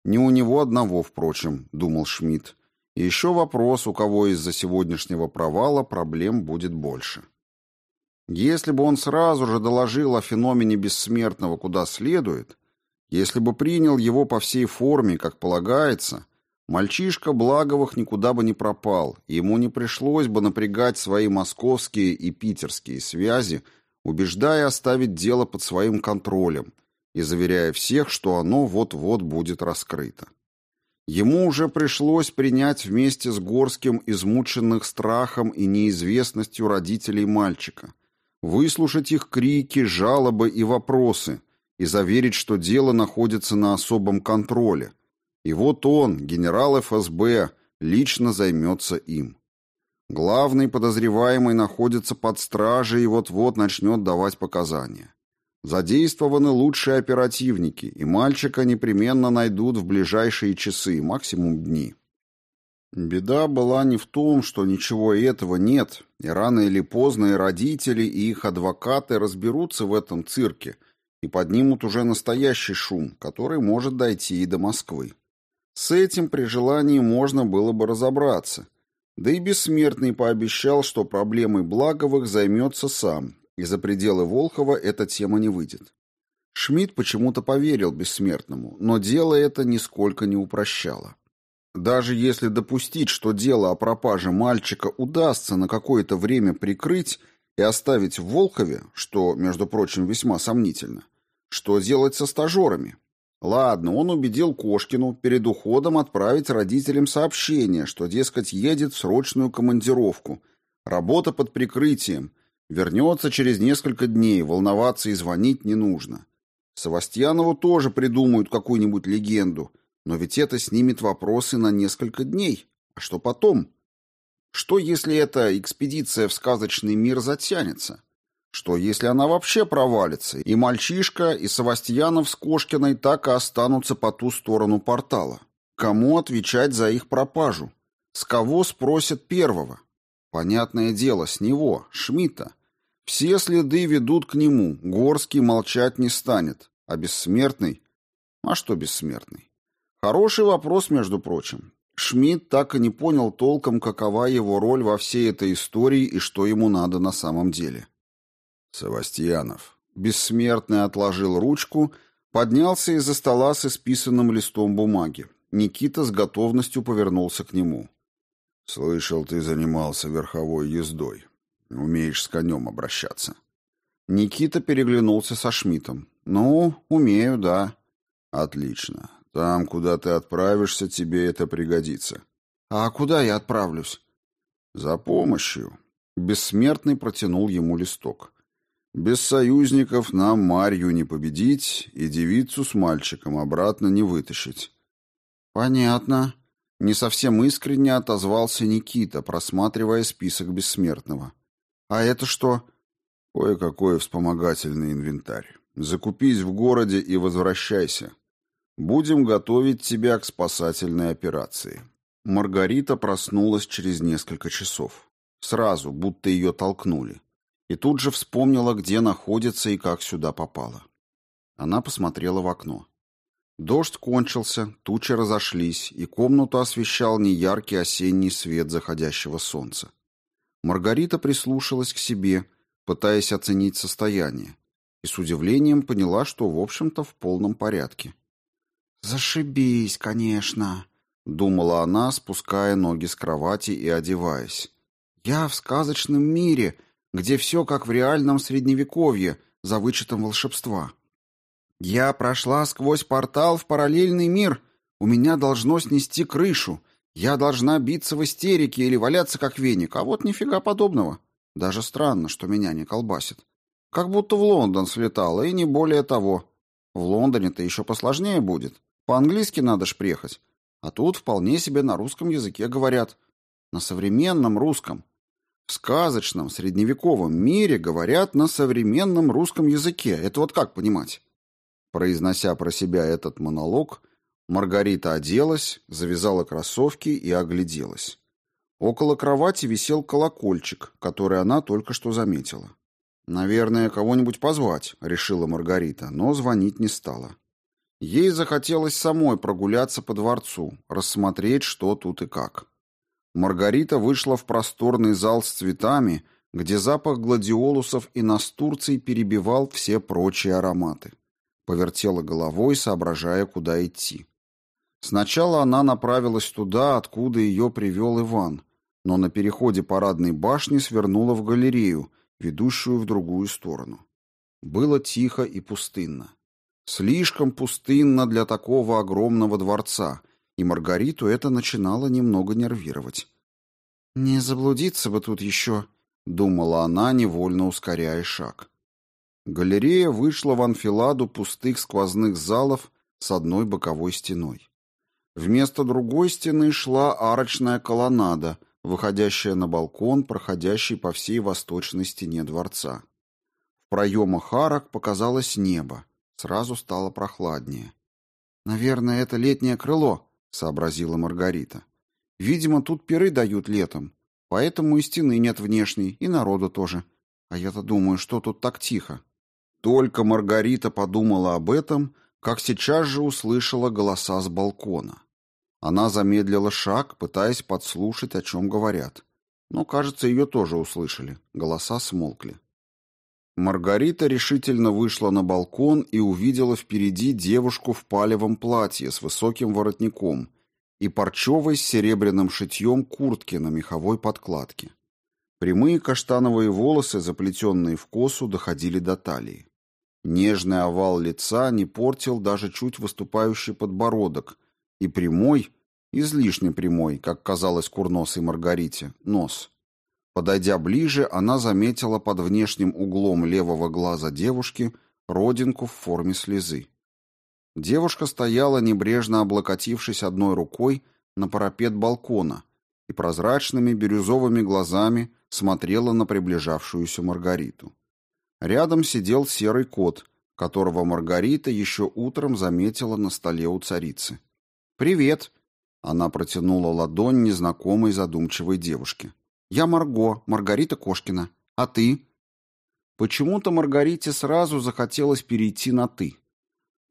Не у него одного, впрочем, думал Шмидт. Еще вопрос, у кого из-за сегодняшнего провала проблем будет больше. Если бы он сразу же доложил о феномене бессмертного куда следует, если бы принял его по всей форме, как полагается, мальчишка Благовых никуда бы не пропал, ему не пришлось бы напрягать свои московские и питерские связи, убеждая оставить дело под своим контролем и заверяя всех, что оно вот-вот будет раскрыто. Ему уже пришлось принять вместе с Горским измученных страхом и неизвестностью родителей мальчика, выслушать их крики, жалобы и вопросы и заверить, что дело находится на особом контроле. И вот он, генерал ФСБ, лично займется им. Главный подозреваемый находится под стражей и вот-вот начнет давать показания. Задействованы лучшие оперативники, и мальчика непременно найдут в ближайшие часы, максимум дни. Беда была не в том, что ничего этого нет, и рано или поздно и родители, и их адвокаты разберутся в этом цирке и поднимут уже настоящий шум, который может дойти и до Москвы. С этим при желании можно было бы разобраться. Да и Бессмертный пообещал, что проблемой Благовых займется сам, и за пределы Волхова эта тема не выйдет. Шмидт почему-то поверил Бессмертному, но дело это нисколько не упрощало. Даже если допустить, что дело о пропаже мальчика удастся на какое-то время прикрыть и оставить в Волхове, что, между прочим, весьма сомнительно, что делать со стажерами? Ладно, он убедил Кошкину перед уходом отправить родителям сообщение, что, дескать, едет в срочную командировку, работа под прикрытием, вернется через несколько дней, волноваться и звонить не нужно. Савастьянову тоже придумают какую-нибудь легенду, но ведь это снимет вопросы на несколько дней. А что потом? Что, если эта экспедиция в сказочный мир затянется? Что, если она вообще провалится, и мальчишка, и Савастьянов с Кошкиной так и останутся по ту сторону портала? Кому отвечать за их пропажу? С кого спросят первого? Понятное дело, с него, Шмидта. Все следы ведут к нему, Горский молчать не станет, а бессмертный... А что бессмертный? Хороший вопрос, между прочим. Шмидт так и не понял толком, какова его роль во всей этой истории и что ему надо на самом деле. Савастьянов. Бессмертный отложил ручку, поднялся из-за стола с исписанным листом бумаги. Никита с готовностью повернулся к нему. «Слышал, ты занимался верховой ездой. Умеешь с конем обращаться». Никита переглянулся со Шмидтом. «Ну, умею, да». «Отлично. Там, куда ты отправишься, тебе это пригодится. А куда я отправлюсь? За помощью. Бессмертный протянул ему листок. Без союзников нам Марью не победить и девицу с мальчиком обратно не вытащить. Понятно. Не совсем искренне отозвался Никита, просматривая список бессмертного. А это что? Кое-какой вспомогательный инвентарь. Закупись в городе и возвращайся. Будем готовить тебя к спасательной операции. Маргарита проснулась через несколько часов. Сразу, будто ее толкнули. И тут же вспомнила, где находится и как сюда попала. Она посмотрела в окно. Дождь кончился, тучи разошлись, и комнату освещал неяркий осенний свет заходящего солнца. Маргарита прислушалась к себе, пытаясь оценить состояние, и с удивлением поняла, что, в общем-то, в полном порядке. «Зашибись, конечно», — думала она, спуская ноги с кровати и одеваясь. «Я в сказочном мире, где все как в реальном средневековье, за вычетом волшебства. Я прошла сквозь портал в параллельный мир, у меня должно снести крышу, я должна биться в истерике или валяться как веник, а вот нифига подобного. Даже странно, что меня не колбасит. Как будто в Лондон слетала, и не более того. В Лондоне-то еще посложнее будет. По-английски надо ж приехать. А тут вполне себе на русском языке говорят. На современном русском. В сказочном средневековом мире говорят на современном русском языке. Это вот как понимать? Произнося про себя этот монолог, Маргарита оделась, завязала кроссовки и огляделась. Около кровати висел колокольчик, который она только что заметила. «Наверное, кого-нибудь позвать», — решила Маргарита, но звонить не стала. Ей захотелось самой прогуляться по дворцу, рассмотреть, что тут и как. Маргарита вышла в просторный зал с цветами, где запах гладиолусов и настурций перебивал все прочие ароматы. Повертела головой, соображая, куда идти. Сначала она направилась туда, откуда ее привел Иван, но на переходе парадной башни свернула в галерею, ведущую в другую сторону. Было тихо и пустынно. Слишком пустынно для такого огромного дворца, и Маргариту это начинало немного нервировать. «Не заблудиться бы тут еще», — думала она, невольно ускоряя шаг. Галерея вышла в анфиладу пустых сквозных залов с одной боковой стеной. Вместо другой стены шла арочная колоннада, выходящая на балкон, проходящий по всей восточной стене дворца. В проемах арок показалось небо. Сразу стало прохладнее. «Наверное, это летнее крыло», — сообразила Маргарита. «Видимо, тут пиры дают летом, поэтому и стены нет внешней, и народа тоже. А я-то думаю, что тут так тихо». Только Маргарита подумала об этом, как сейчас же услышала голоса с балкона. Она замедлила шаг, пытаясь подслушать, о чем говорят. Но, кажется, ее тоже услышали. Голоса смолкли. Маргарита решительно вышла на балкон и увидела впереди девушку в палевом платье с высоким воротником и парчевой с серебряным шитьем куртки на меховой подкладке. Прямые каштановые волосы, заплетенные в косу, доходили до талии. Нежный овал лица не портил даже чуть выступающий подбородок и прямой, излишне прямой, как казалось курносой Маргарите, нос. Подойдя ближе, она заметила под внешним углом левого глаза девушки родинку в форме слезы. Девушка стояла, небрежно облокотившись одной рукой на парапет балкона и прозрачными бирюзовыми глазами смотрела на приближавшуюся Маргариту. Рядом сидел серый кот, которого Маргарита еще утром заметила на столе у царицы. «Привет!» — она протянула ладонь незнакомой задумчивой девушке. «Я Марго, Маргарита Кошкина. А ты?» Почему-то Маргарите сразу захотелось перейти на «ты».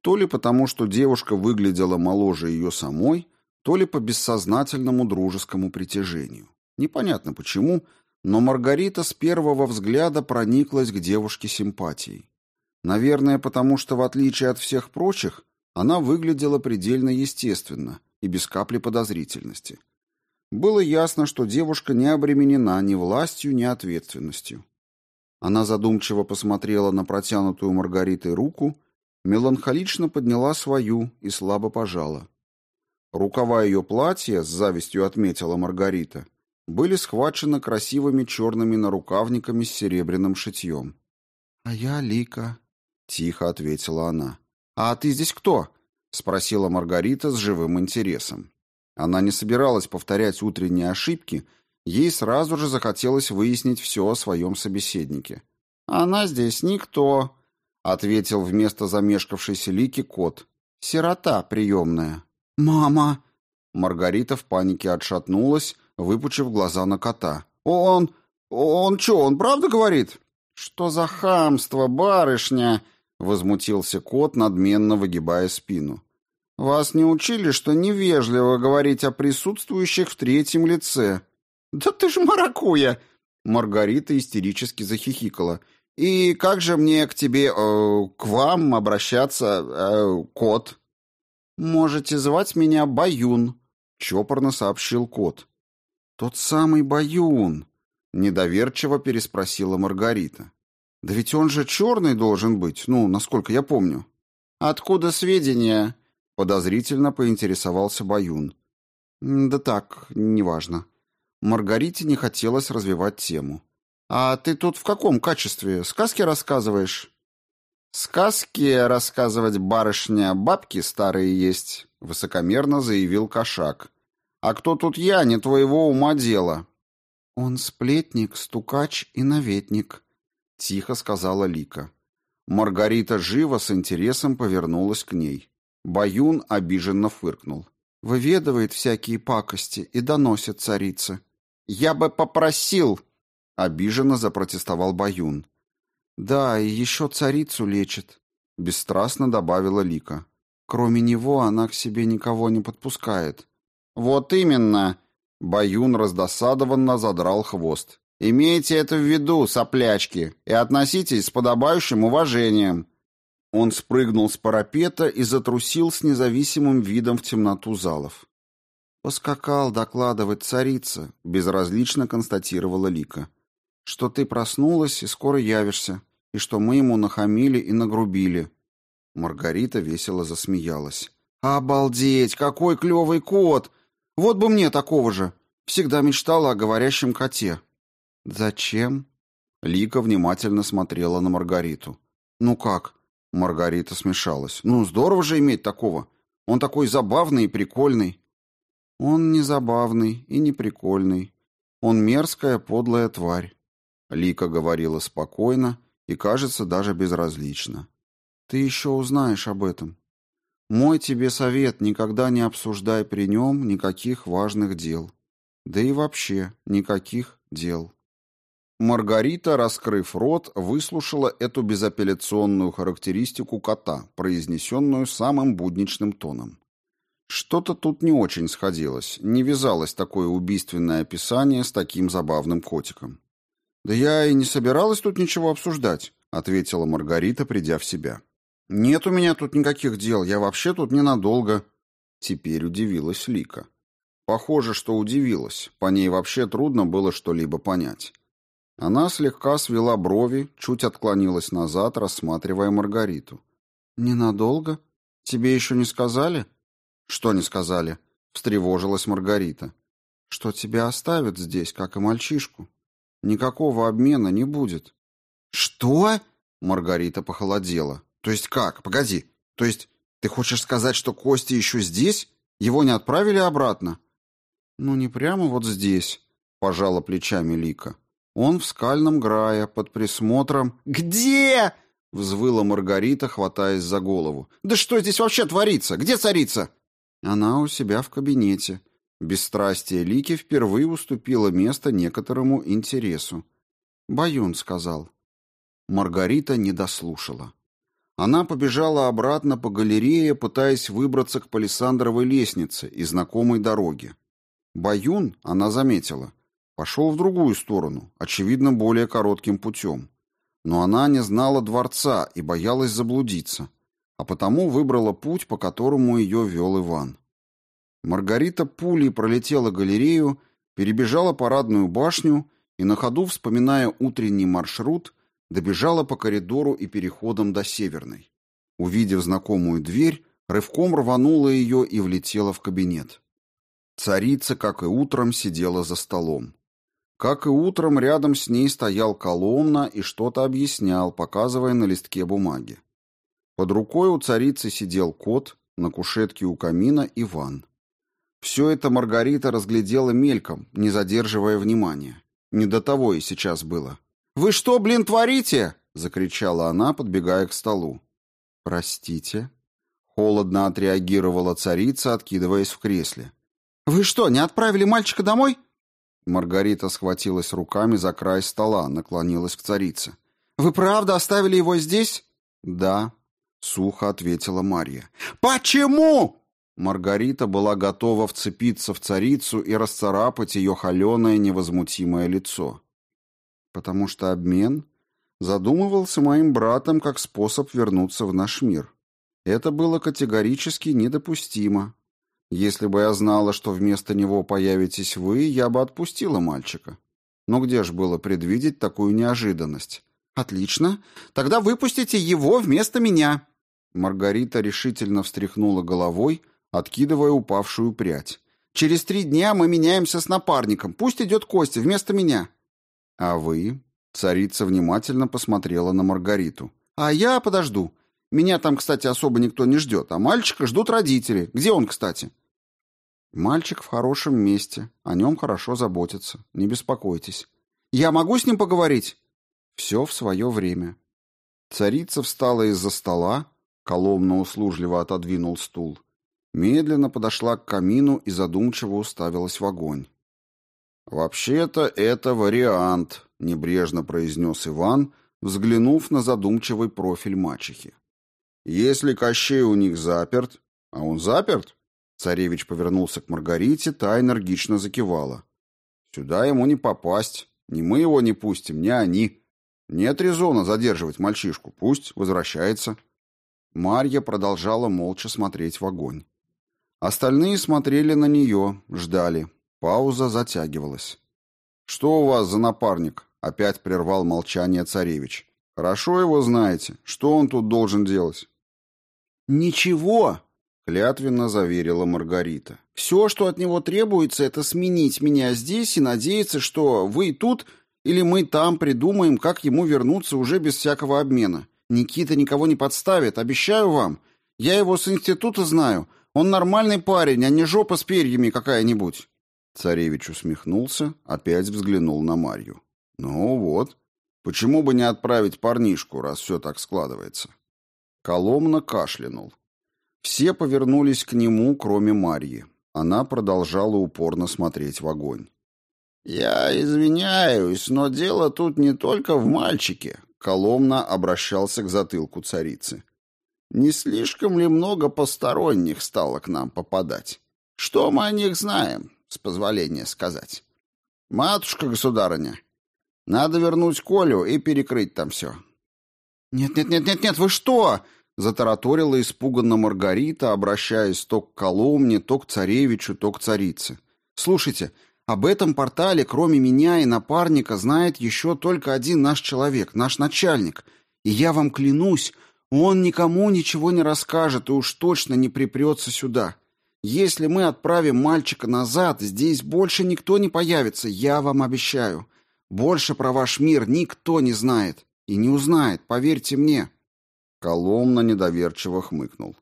То ли потому, что девушка выглядела моложе ее самой, то ли по бессознательному дружескому притяжению. Непонятно почему, но Маргарита с первого взгляда прониклась к девушке симпатией. Наверное, потому что, в отличие от всех прочих, она выглядела предельно естественно и без капли подозрительности. Было ясно, что девушка не обременена ни властью, ни ответственностью. Она задумчиво посмотрела на протянутую Маргаритой руку, меланхолично подняла свою и слабо пожала. Рукава ее платья, с завистью отметила Маргарита, были схвачены красивыми черными нарукавниками с серебряным шитьем. «А я Лика», — тихо ответила она. «А ты здесь кто?» — спросила Маргарита с живым интересом. Она не собиралась повторять утренние ошибки, ей сразу же захотелось выяснить все о своем собеседнике. «Она здесь никто», — ответил вместо замешкавшейся Лики кот. «Сирота приемная». «Мама!» Маргарита в панике отшатнулась, выпучив глаза на кота. «Он... он что, он правда говорит?» «Что за хамство, барышня?» — возмутился кот, надменно выгибая спину. «Вас не учили, что невежливо говорить о присутствующих в третьем лице?» «Да ты ж маракуя!» Маргарита истерически захихикала. «И как же мне к тебе, э, к вам обращаться, э, кот?» «Можете звать меня Баюн», — чопорно сообщил кот. «Тот самый Баюн», — недоверчиво переспросила Маргарита. «Да ведь он же черный должен быть, ну, насколько я помню». «Откуда сведения?» — подозрительно поинтересовался Баюн. «Да так, неважно». Маргарите не хотелось развивать тему. «А ты тут в каком качестве? Сказки рассказываешь?» «Сказки рассказывать, барышня, бабки старые есть», — высокомерно заявил кошак. А кто тут я, не твоего ума дело?» «Он сплетник, стукач и наветник», — тихо сказала Лика. Маргарита живо с интересом повернулась к ней. Баюн обиженно фыркнул. «Выведывает всякие пакости и доносит царице». «Я бы попросил!» — обиженно запротестовал Баюн. «Да, и еще царицу лечит», — бесстрастно добавила Лика. «Кроме него она к себе никого не подпускает». «Вот именно!» — Баюн раздосадованно задрал хвост. «Имейте это в виду, соплячки, и относитесь с подобающим уважением». Он спрыгнул с парапета и затрусил с независимым видом в темноту залов. «Поскакал докладывать царица», — безразлично констатировала Лика. «Что ты проснулась и скоро явишься, и что мы ему нахамили и нагрубили». Маргарита весело засмеялась. «Обалдеть! Какой клевый кот! Вот бы мне такого же! Всегда мечтала о говорящем коте». «Зачем?» Лика внимательно смотрела на Маргариту. «Ну как? Маргарита смешалась. «Ну, здорово же иметь такого. Он такой забавный и прикольный». «Он не забавный и не прикольный. Он мерзкая, подлая тварь». Лика говорила спокойно и, кажется, даже безразлично. «Ты еще узнаешь об этом. Мой тебе совет — никогда не обсуждай при нем никаких важных дел. Да и вообще никаких дел». Маргарита, раскрыв рот, выслушала эту безапелляционную характеристику кота, произнесенную самым будничным тоном. Что-то тут не очень сходилось, не вязалось такое убийственное описание с таким забавным котиком. «Да я и не собиралась тут ничего обсуждать», — ответила Маргарита, придя в себя. «Нет у меня тут никаких дел, я вообще тут ненадолго». Теперь удивилась Лика. Похоже, что удивилась, по ней вообще трудно было что-либо понять. Она слегка свела брови, чуть отклонилась назад, рассматривая Маргариту. «Ненадолго? Тебе еще не сказали?» «Что не сказали?» — встревожилась Маргарита. «Что тебя оставят здесь, как и мальчишку. Никакого обмена не будет». «Что?» — Маргарита похолодела. «То есть как? Погоди. То есть ты хочешь сказать, что Костя еще здесь? Его не отправили обратно?» «Ну, не прямо вот здесь», — пожала плечами Лика. Он в скальном грае, под присмотром... «Где?» — взвыла Маргарита, хватаясь за голову. «Да что здесь вообще творится? Где царица?» Она у себя в кабинете. Бесстрастие Лики впервые уступило место некоторому интересу. Баюн сказал. Маргарита не дослушала. Она побежала обратно по галерее, пытаясь выбраться к палисандровой лестнице и знакомой дороге. Баюн, она заметила, Пошел в другую сторону, очевидно, более коротким путем. Но она не знала дворца и боялась заблудиться, а потому выбрала путь, по которому ее вел Иван. Маргарита пулей пролетела галерею, перебежала парадную башню и, на ходу вспоминая утренний маршрут, добежала по коридору и переходам до Северной. Увидев знакомую дверь, рывком рванула ее и влетела в кабинет. Царица, как и утром, сидела за столом. Как и утром, рядом с ней стоял Коломна и что-то объяснял, показывая на листке бумаги. Под рукой у царицы сидел кот, на кушетке у камина Иван. Все это Маргарита разглядела мельком, не задерживая внимания. Не до того и сейчас было. «Вы что, блин, творите?» — закричала она, подбегая к столу. «Простите?» — холодно отреагировала царица, откидываясь в кресле. «Вы что, не отправили мальчика домой?» Маргарита схватилась руками за край стола, наклонилась к царице. «Вы правда оставили его здесь?» «Да», — сухо ответила Марья. «Почему?» Маргарита была готова вцепиться в царицу и расцарапать ее холеное невозмутимое лицо. «Потому что обмен задумывался моим братом как способ вернуться в наш мир. Это было категорически недопустимо. Если бы я знала, что вместо него появитесь вы, я бы отпустила мальчика. Но где ж было предвидеть такую неожиданность? Отлично. Тогда выпустите его вместо меня. Маргарита решительно встряхнула головой, откидывая упавшую прядь. Через три дня мы меняемся с напарником. Пусть идет Костя вместо меня. А вы? Царица внимательно посмотрела на Маргариту. А я подожду. Меня там, кстати, особо никто не ждет, а мальчика ждут родители. Где он, кстати? Мальчик в хорошем месте, о нем хорошо заботятся, не беспокойтесь. Я могу с ним поговорить? Все в свое время. Царица встала из-за стола, Коломна услужливо отодвинул стул. Медленно подошла к камину и задумчиво уставилась в огонь. «Вообще-то это вариант», — небрежно произнес Иван, взглянув на задумчивый профиль мачехи. «Если Кощей у них заперт...» «А он заперт?» Царевич повернулся к Маргарите, та энергично закивала. «Сюда ему не попасть. Ни мы его не пустим, ни они. Нет резона задерживать мальчишку. Пусть возвращается». Марья продолжала молча смотреть в огонь. Остальные смотрели на нее, ждали. Пауза затягивалась. «Что у вас за напарник?» — опять прервал молчание царевич. «Хорошо его знаете. Что он тут должен делать?» «Ничего!» — клятвенно заверила Маргарита. «Все, что от него требуется, это сменить меня здесь и надеяться, что вы тут или мы там придумаем, как ему вернуться уже без всякого обмена. Никита никого не подставит, обещаю вам. Я его с института знаю. Он нормальный парень, а не жопа с перьями какая-нибудь». Царевич усмехнулся, опять взглянул на Марью. «Ну вот, почему бы не отправить парнишку, раз все так складывается?» Коломна кашлянул. Все повернулись к нему, кроме Марьи. Она продолжала упорно смотреть в огонь. «Я извиняюсь, но дело тут не только в мальчике», — Коломна обращался к затылку царицы. «Не слишком ли много посторонних стало к нам попадать? Что мы о них знаем? С позволения сказать. «Матушка-государыня, надо вернуть Колю и перекрыть там все». «Нет-нет-нет-нет-нет, вы что?» — затараторила испуганно Маргарита, обращаясь то к Коломне, то к царевичу, то к царице. «Слушайте, об этом портале, кроме меня и напарника, знает еще только один наш человек, наш начальник. И я вам клянусь, он никому ничего не расскажет и уж точно не припрется сюда. Если мы отправим мальчика назад, здесь больше никто не появится, я вам обещаю. Больше про ваш мир никто не знает. И не узнает, поверьте мне». Коломна недоверчиво хмыкнул.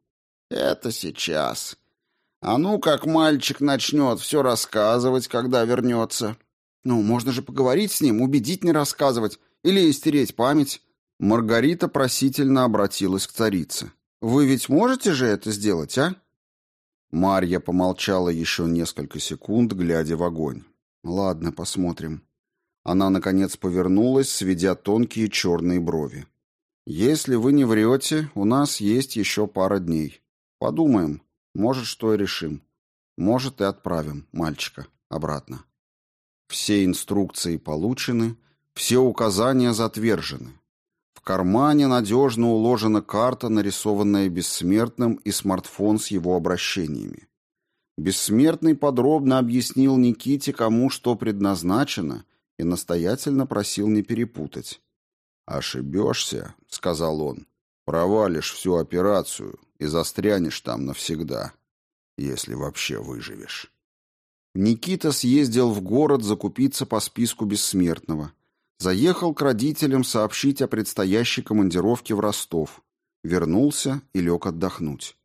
«Это сейчас. А ну, как мальчик начнет все рассказывать, когда вернется. Ну, можно же поговорить с ним, убедить не рассказывать или истереть память». Маргарита просительно обратилась к царице. «Вы ведь можете же это сделать, а?» Марья помолчала еще несколько секунд, глядя в огонь. «Ладно, посмотрим». Она, наконец, повернулась, сведя тонкие черные брови. «Если вы не врете, у нас есть еще пара дней. Подумаем. Может, что и решим. Может, и отправим мальчика обратно». Все инструкции получены, все указания затвержены кармане надежно уложена карта, нарисованная бессмертным, и смартфон с его обращениями. Бессмертный подробно объяснил Никите, кому что предназначено, и настоятельно просил не перепутать. «Ошибешься», — сказал он, — «провалишь всю операцию и застрянешь там навсегда, если вообще выживешь». Никита съездил в город закупиться по списку бессмертного — Заехал к родителям сообщить о предстоящей командировке в Ростов. Вернулся и лег отдохнуть.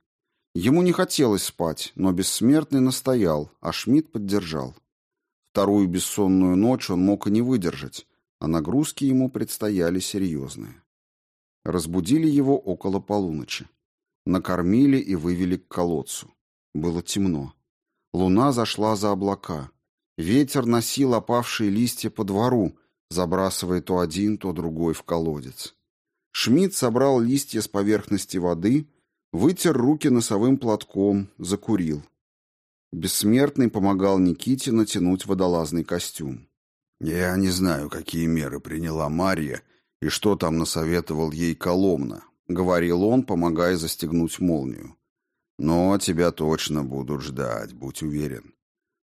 Ему не хотелось спать, но бессмертный настоял, а Шмидт поддержал. Вторую бессонную ночь он мог и не выдержать, а нагрузки ему предстояли серьезные. Разбудили его около полуночи. Накормили и вывели к колодцу. Было темно. Луна зашла за облака. Ветер носил опавшие листья по двору, забрасывая то один, то другой в колодец. Шмидт собрал листья с поверхности воды, вытер руки носовым платком, закурил. Бессмертный помогал Никите натянуть водолазный костюм. «Я не знаю, какие меры приняла Марья и что там насоветовал ей Коломна», — говорил он, помогая застегнуть молнию. «Но тебя точно будут ждать, будь уверен.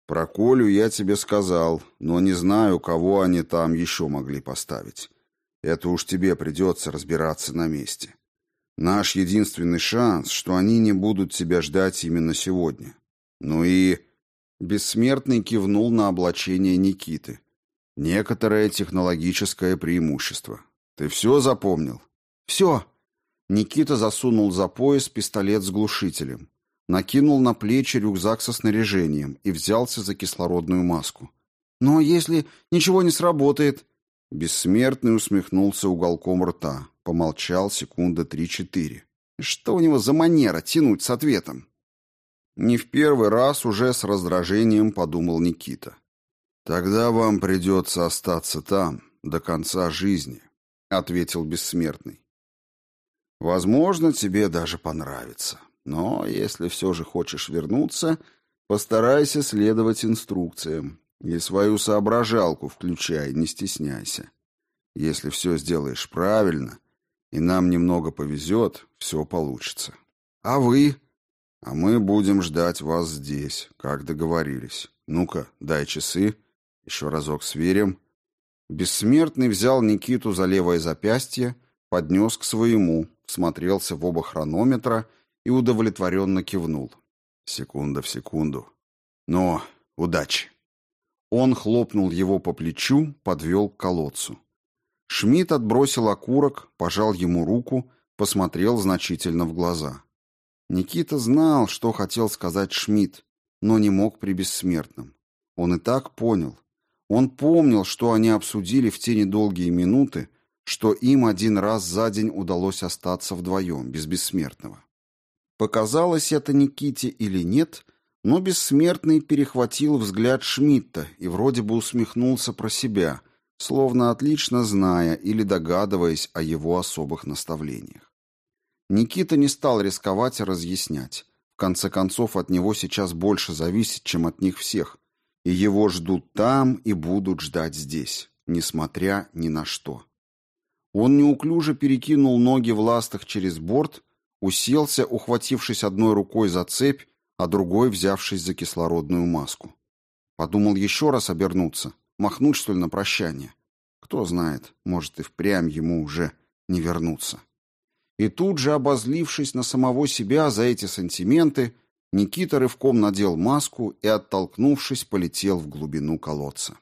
Про Колю я тебе сказал, но не знаю, кого они там еще могли поставить. Это уж тебе придется разбираться на месте. Наш единственный шанс, что они не будут тебя ждать именно сегодня. Ну и... Бессмертный кивнул на облачение Никиты. Некоторое технологическое преимущество. Ты все запомнил? Все. Никита засунул за пояс пистолет с глушителем накинул на плечи рюкзак со снаряжением и взялся за кислородную маску. «Но если ничего не сработает...» Бессмертный усмехнулся уголком рта, помолчал секунды три-четыре. Что у него за манера тянуть с ответом? Не в первый раз уже с раздражением подумал Никита. Тогда вам придется остаться там до конца жизни, ответил бессмертный. Возможно, тебе даже понравится. Но если все же хочешь вернуться, постарайся следовать инструкциям. И свою соображалку включай, не стесняйся. Если все сделаешь правильно, и нам немного повезет, все получится. А вы? А мы будем ждать вас здесь, как договорились. Ну-ка, дай часы. Еще разок сверим. Бессмертный взял Никиту за левое запястье, поднес к своему, смотрелся в оба хронометра и удовлетворенно кивнул. Секунда в секунду. Но удачи. Он хлопнул его по плечу, подвел к колодцу. Шмидт отбросил окурок, пожал ему руку, посмотрел значительно в глаза. Никита знал, что хотел сказать Шмидт, но не мог при бессмертном. Он и так понял. Он помнил, что они обсудили в те недолгие минуты, что им один раз за день удалось остаться вдвоем, без бессмертного. Показалось это Никите или нет, но бессмертный перехватил взгляд Шмидта и вроде бы усмехнулся про себя, словно отлично зная или догадываясь о его особых наставлениях. Никита не стал рисковать и разъяснять. В конце концов, от него сейчас больше зависит, чем от них всех. И его ждут там и будут ждать здесь, несмотря ни на что. Он неуклюже перекинул ноги в ластах через борт, уселся, ухватившись одной рукой за цепь, а другой взявшись за кислородную маску. Подумал еще раз обернуться, махнуть, что ли, на прощание. Кто знает, может и впрямь ему уже не вернуться. И тут же, обозлившись на самого себя за эти сантименты, Никита рывком надел маску и, оттолкнувшись, полетел в глубину колодца.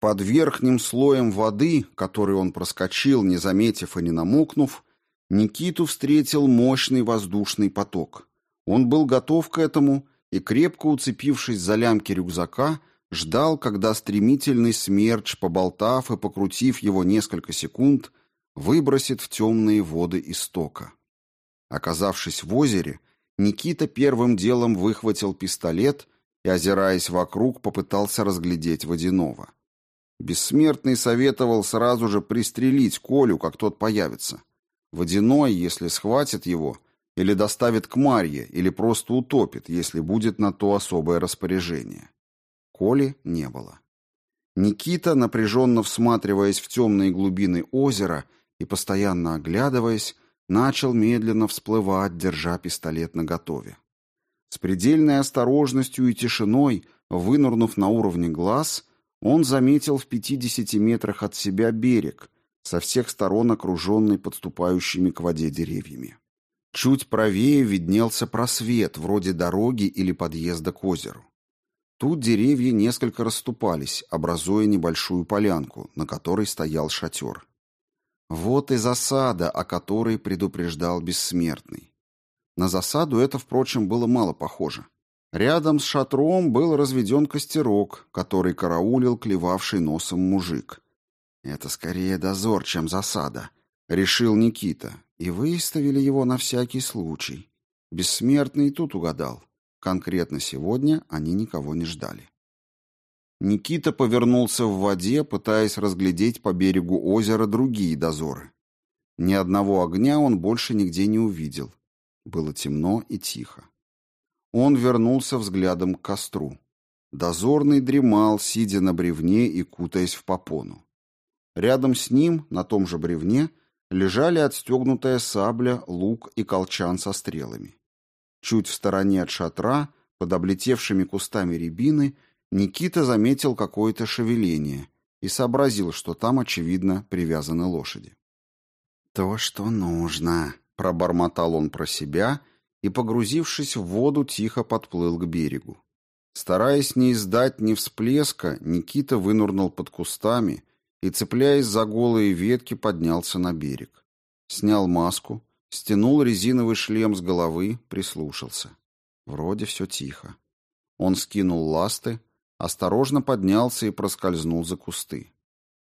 Под верхним слоем воды, который он проскочил, не заметив и не намокнув, Никиту встретил мощный воздушный поток. Он был готов к этому и, крепко уцепившись за лямки рюкзака, ждал, когда стремительный смерч, поболтав и покрутив его несколько секунд, выбросит в темные воды истока. Оказавшись в озере, Никита первым делом выхватил пистолет и, озираясь вокруг, попытался разглядеть водяного. Бессмертный советовал сразу же пристрелить Колю, как тот появится. Водяной, если схватит его, или доставит к Марье, или просто утопит, если будет на то особое распоряжение. Коли не было. Никита, напряженно всматриваясь в темные глубины озера и постоянно оглядываясь, начал медленно всплывать, держа пистолет наготове. С предельной осторожностью и тишиной, вынурнув на уровне глаз, он заметил в пятидесяти метрах от себя берег, со всех сторон окруженный подступающими к воде деревьями. Чуть правее виднелся просвет, вроде дороги или подъезда к озеру. Тут деревья несколько расступались, образуя небольшую полянку, на которой стоял шатер. Вот и засада, о которой предупреждал Бессмертный. На засаду это, впрочем, было мало похоже. Рядом с шатром был разведен костерок, который караулил клевавший носом мужик. «Это скорее дозор, чем засада», — решил Никита, и выставили его на всякий случай. Бессмертный тут угадал. Конкретно сегодня они никого не ждали. Никита повернулся в воде, пытаясь разглядеть по берегу озера другие дозоры. Ни одного огня он больше нигде не увидел. Было темно и тихо. Он вернулся взглядом к костру. Дозорный дремал, сидя на бревне и кутаясь в попону. Рядом с ним, на том же бревне, лежали отстегнутая сабля, лук и колчан со стрелами. Чуть в стороне от шатра, под облетевшими кустами рябины, Никита заметил какое-то шевеление и сообразил, что там, очевидно, привязаны лошади. «То, что нужно», — пробормотал он про себя и, погрузившись в воду, тихо подплыл к берегу. Стараясь не издать ни всплеска, Никита вынурнул под кустами и, цепляясь за голые ветки, поднялся на берег. Снял маску, стянул резиновый шлем с головы, прислушался. Вроде все тихо. Он скинул ласты, осторожно поднялся и проскользнул за кусты.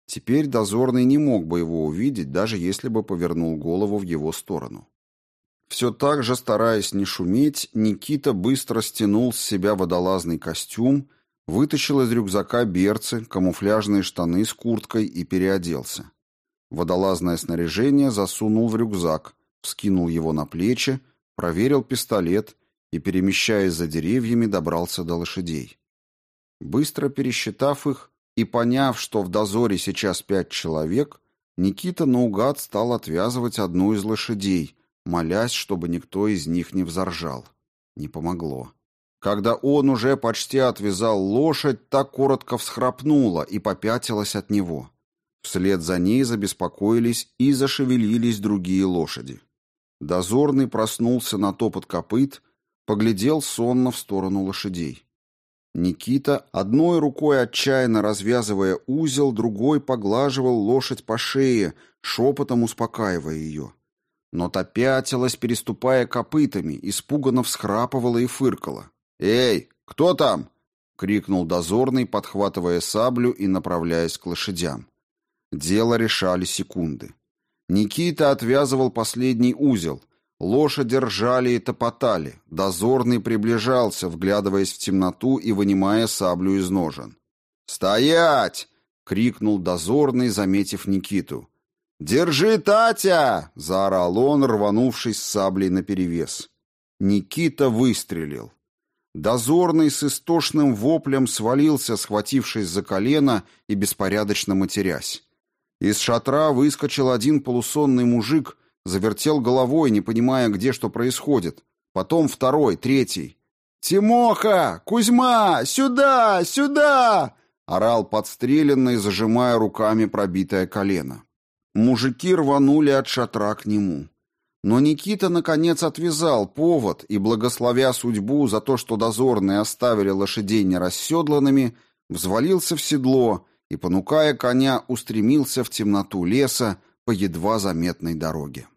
Теперь дозорный не мог бы его увидеть, даже если бы повернул голову в его сторону. Все так же, стараясь не шуметь, Никита быстро стянул с себя водолазный костюм, вытащил из рюкзака берцы, камуфляжные штаны с курткой и переоделся. Водолазное снаряжение засунул в рюкзак, вскинул его на плечи, проверил пистолет и, перемещаясь за деревьями, добрался до лошадей. Быстро пересчитав их и поняв, что в дозоре сейчас пять человек, Никита наугад стал отвязывать одну из лошадей, молясь, чтобы никто из них не взоржал. Не помогло. Когда он уже почти отвязал лошадь, так коротко всхрапнула и попятилась от него. Вслед за ней забеспокоились и зашевелились другие лошади. Дозорный проснулся на топот копыт, поглядел сонно в сторону лошадей. Никита, одной рукой отчаянно развязывая узел, другой поглаживал лошадь по шее, шепотом успокаивая ее. Но та пятилась, переступая копытами, испуганно всхрапывала и фыркала. «Эй, кто там?» — крикнул дозорный, подхватывая саблю и направляясь к лошадям. Дело решали секунды. Никита отвязывал последний узел. Лошади ржали и топотали. Дозорный приближался, вглядываясь в темноту и вынимая саблю из ножен. «Стоять!» — крикнул дозорный, заметив Никиту. «Держи, Татя!» — заорал он, рванувшись с саблей наперевес. Никита выстрелил. Дозорный с истошным воплем свалился, схватившись за колено и беспорядочно матерясь. Из шатра выскочил один полусонный мужик, завертел головой, не понимая, где что происходит. Потом второй, третий. «Тимоха! Кузьма! Сюда! Сюда!» орал подстреленный, зажимая руками пробитое колено. Мужики рванули от шатра к нему. Но Никита, наконец, отвязал повод и, благословя судьбу за то, что дозорные оставили лошадей нерасседланными, взвалился в седло и, понукая коня, устремился в темноту леса по едва заметной дороге.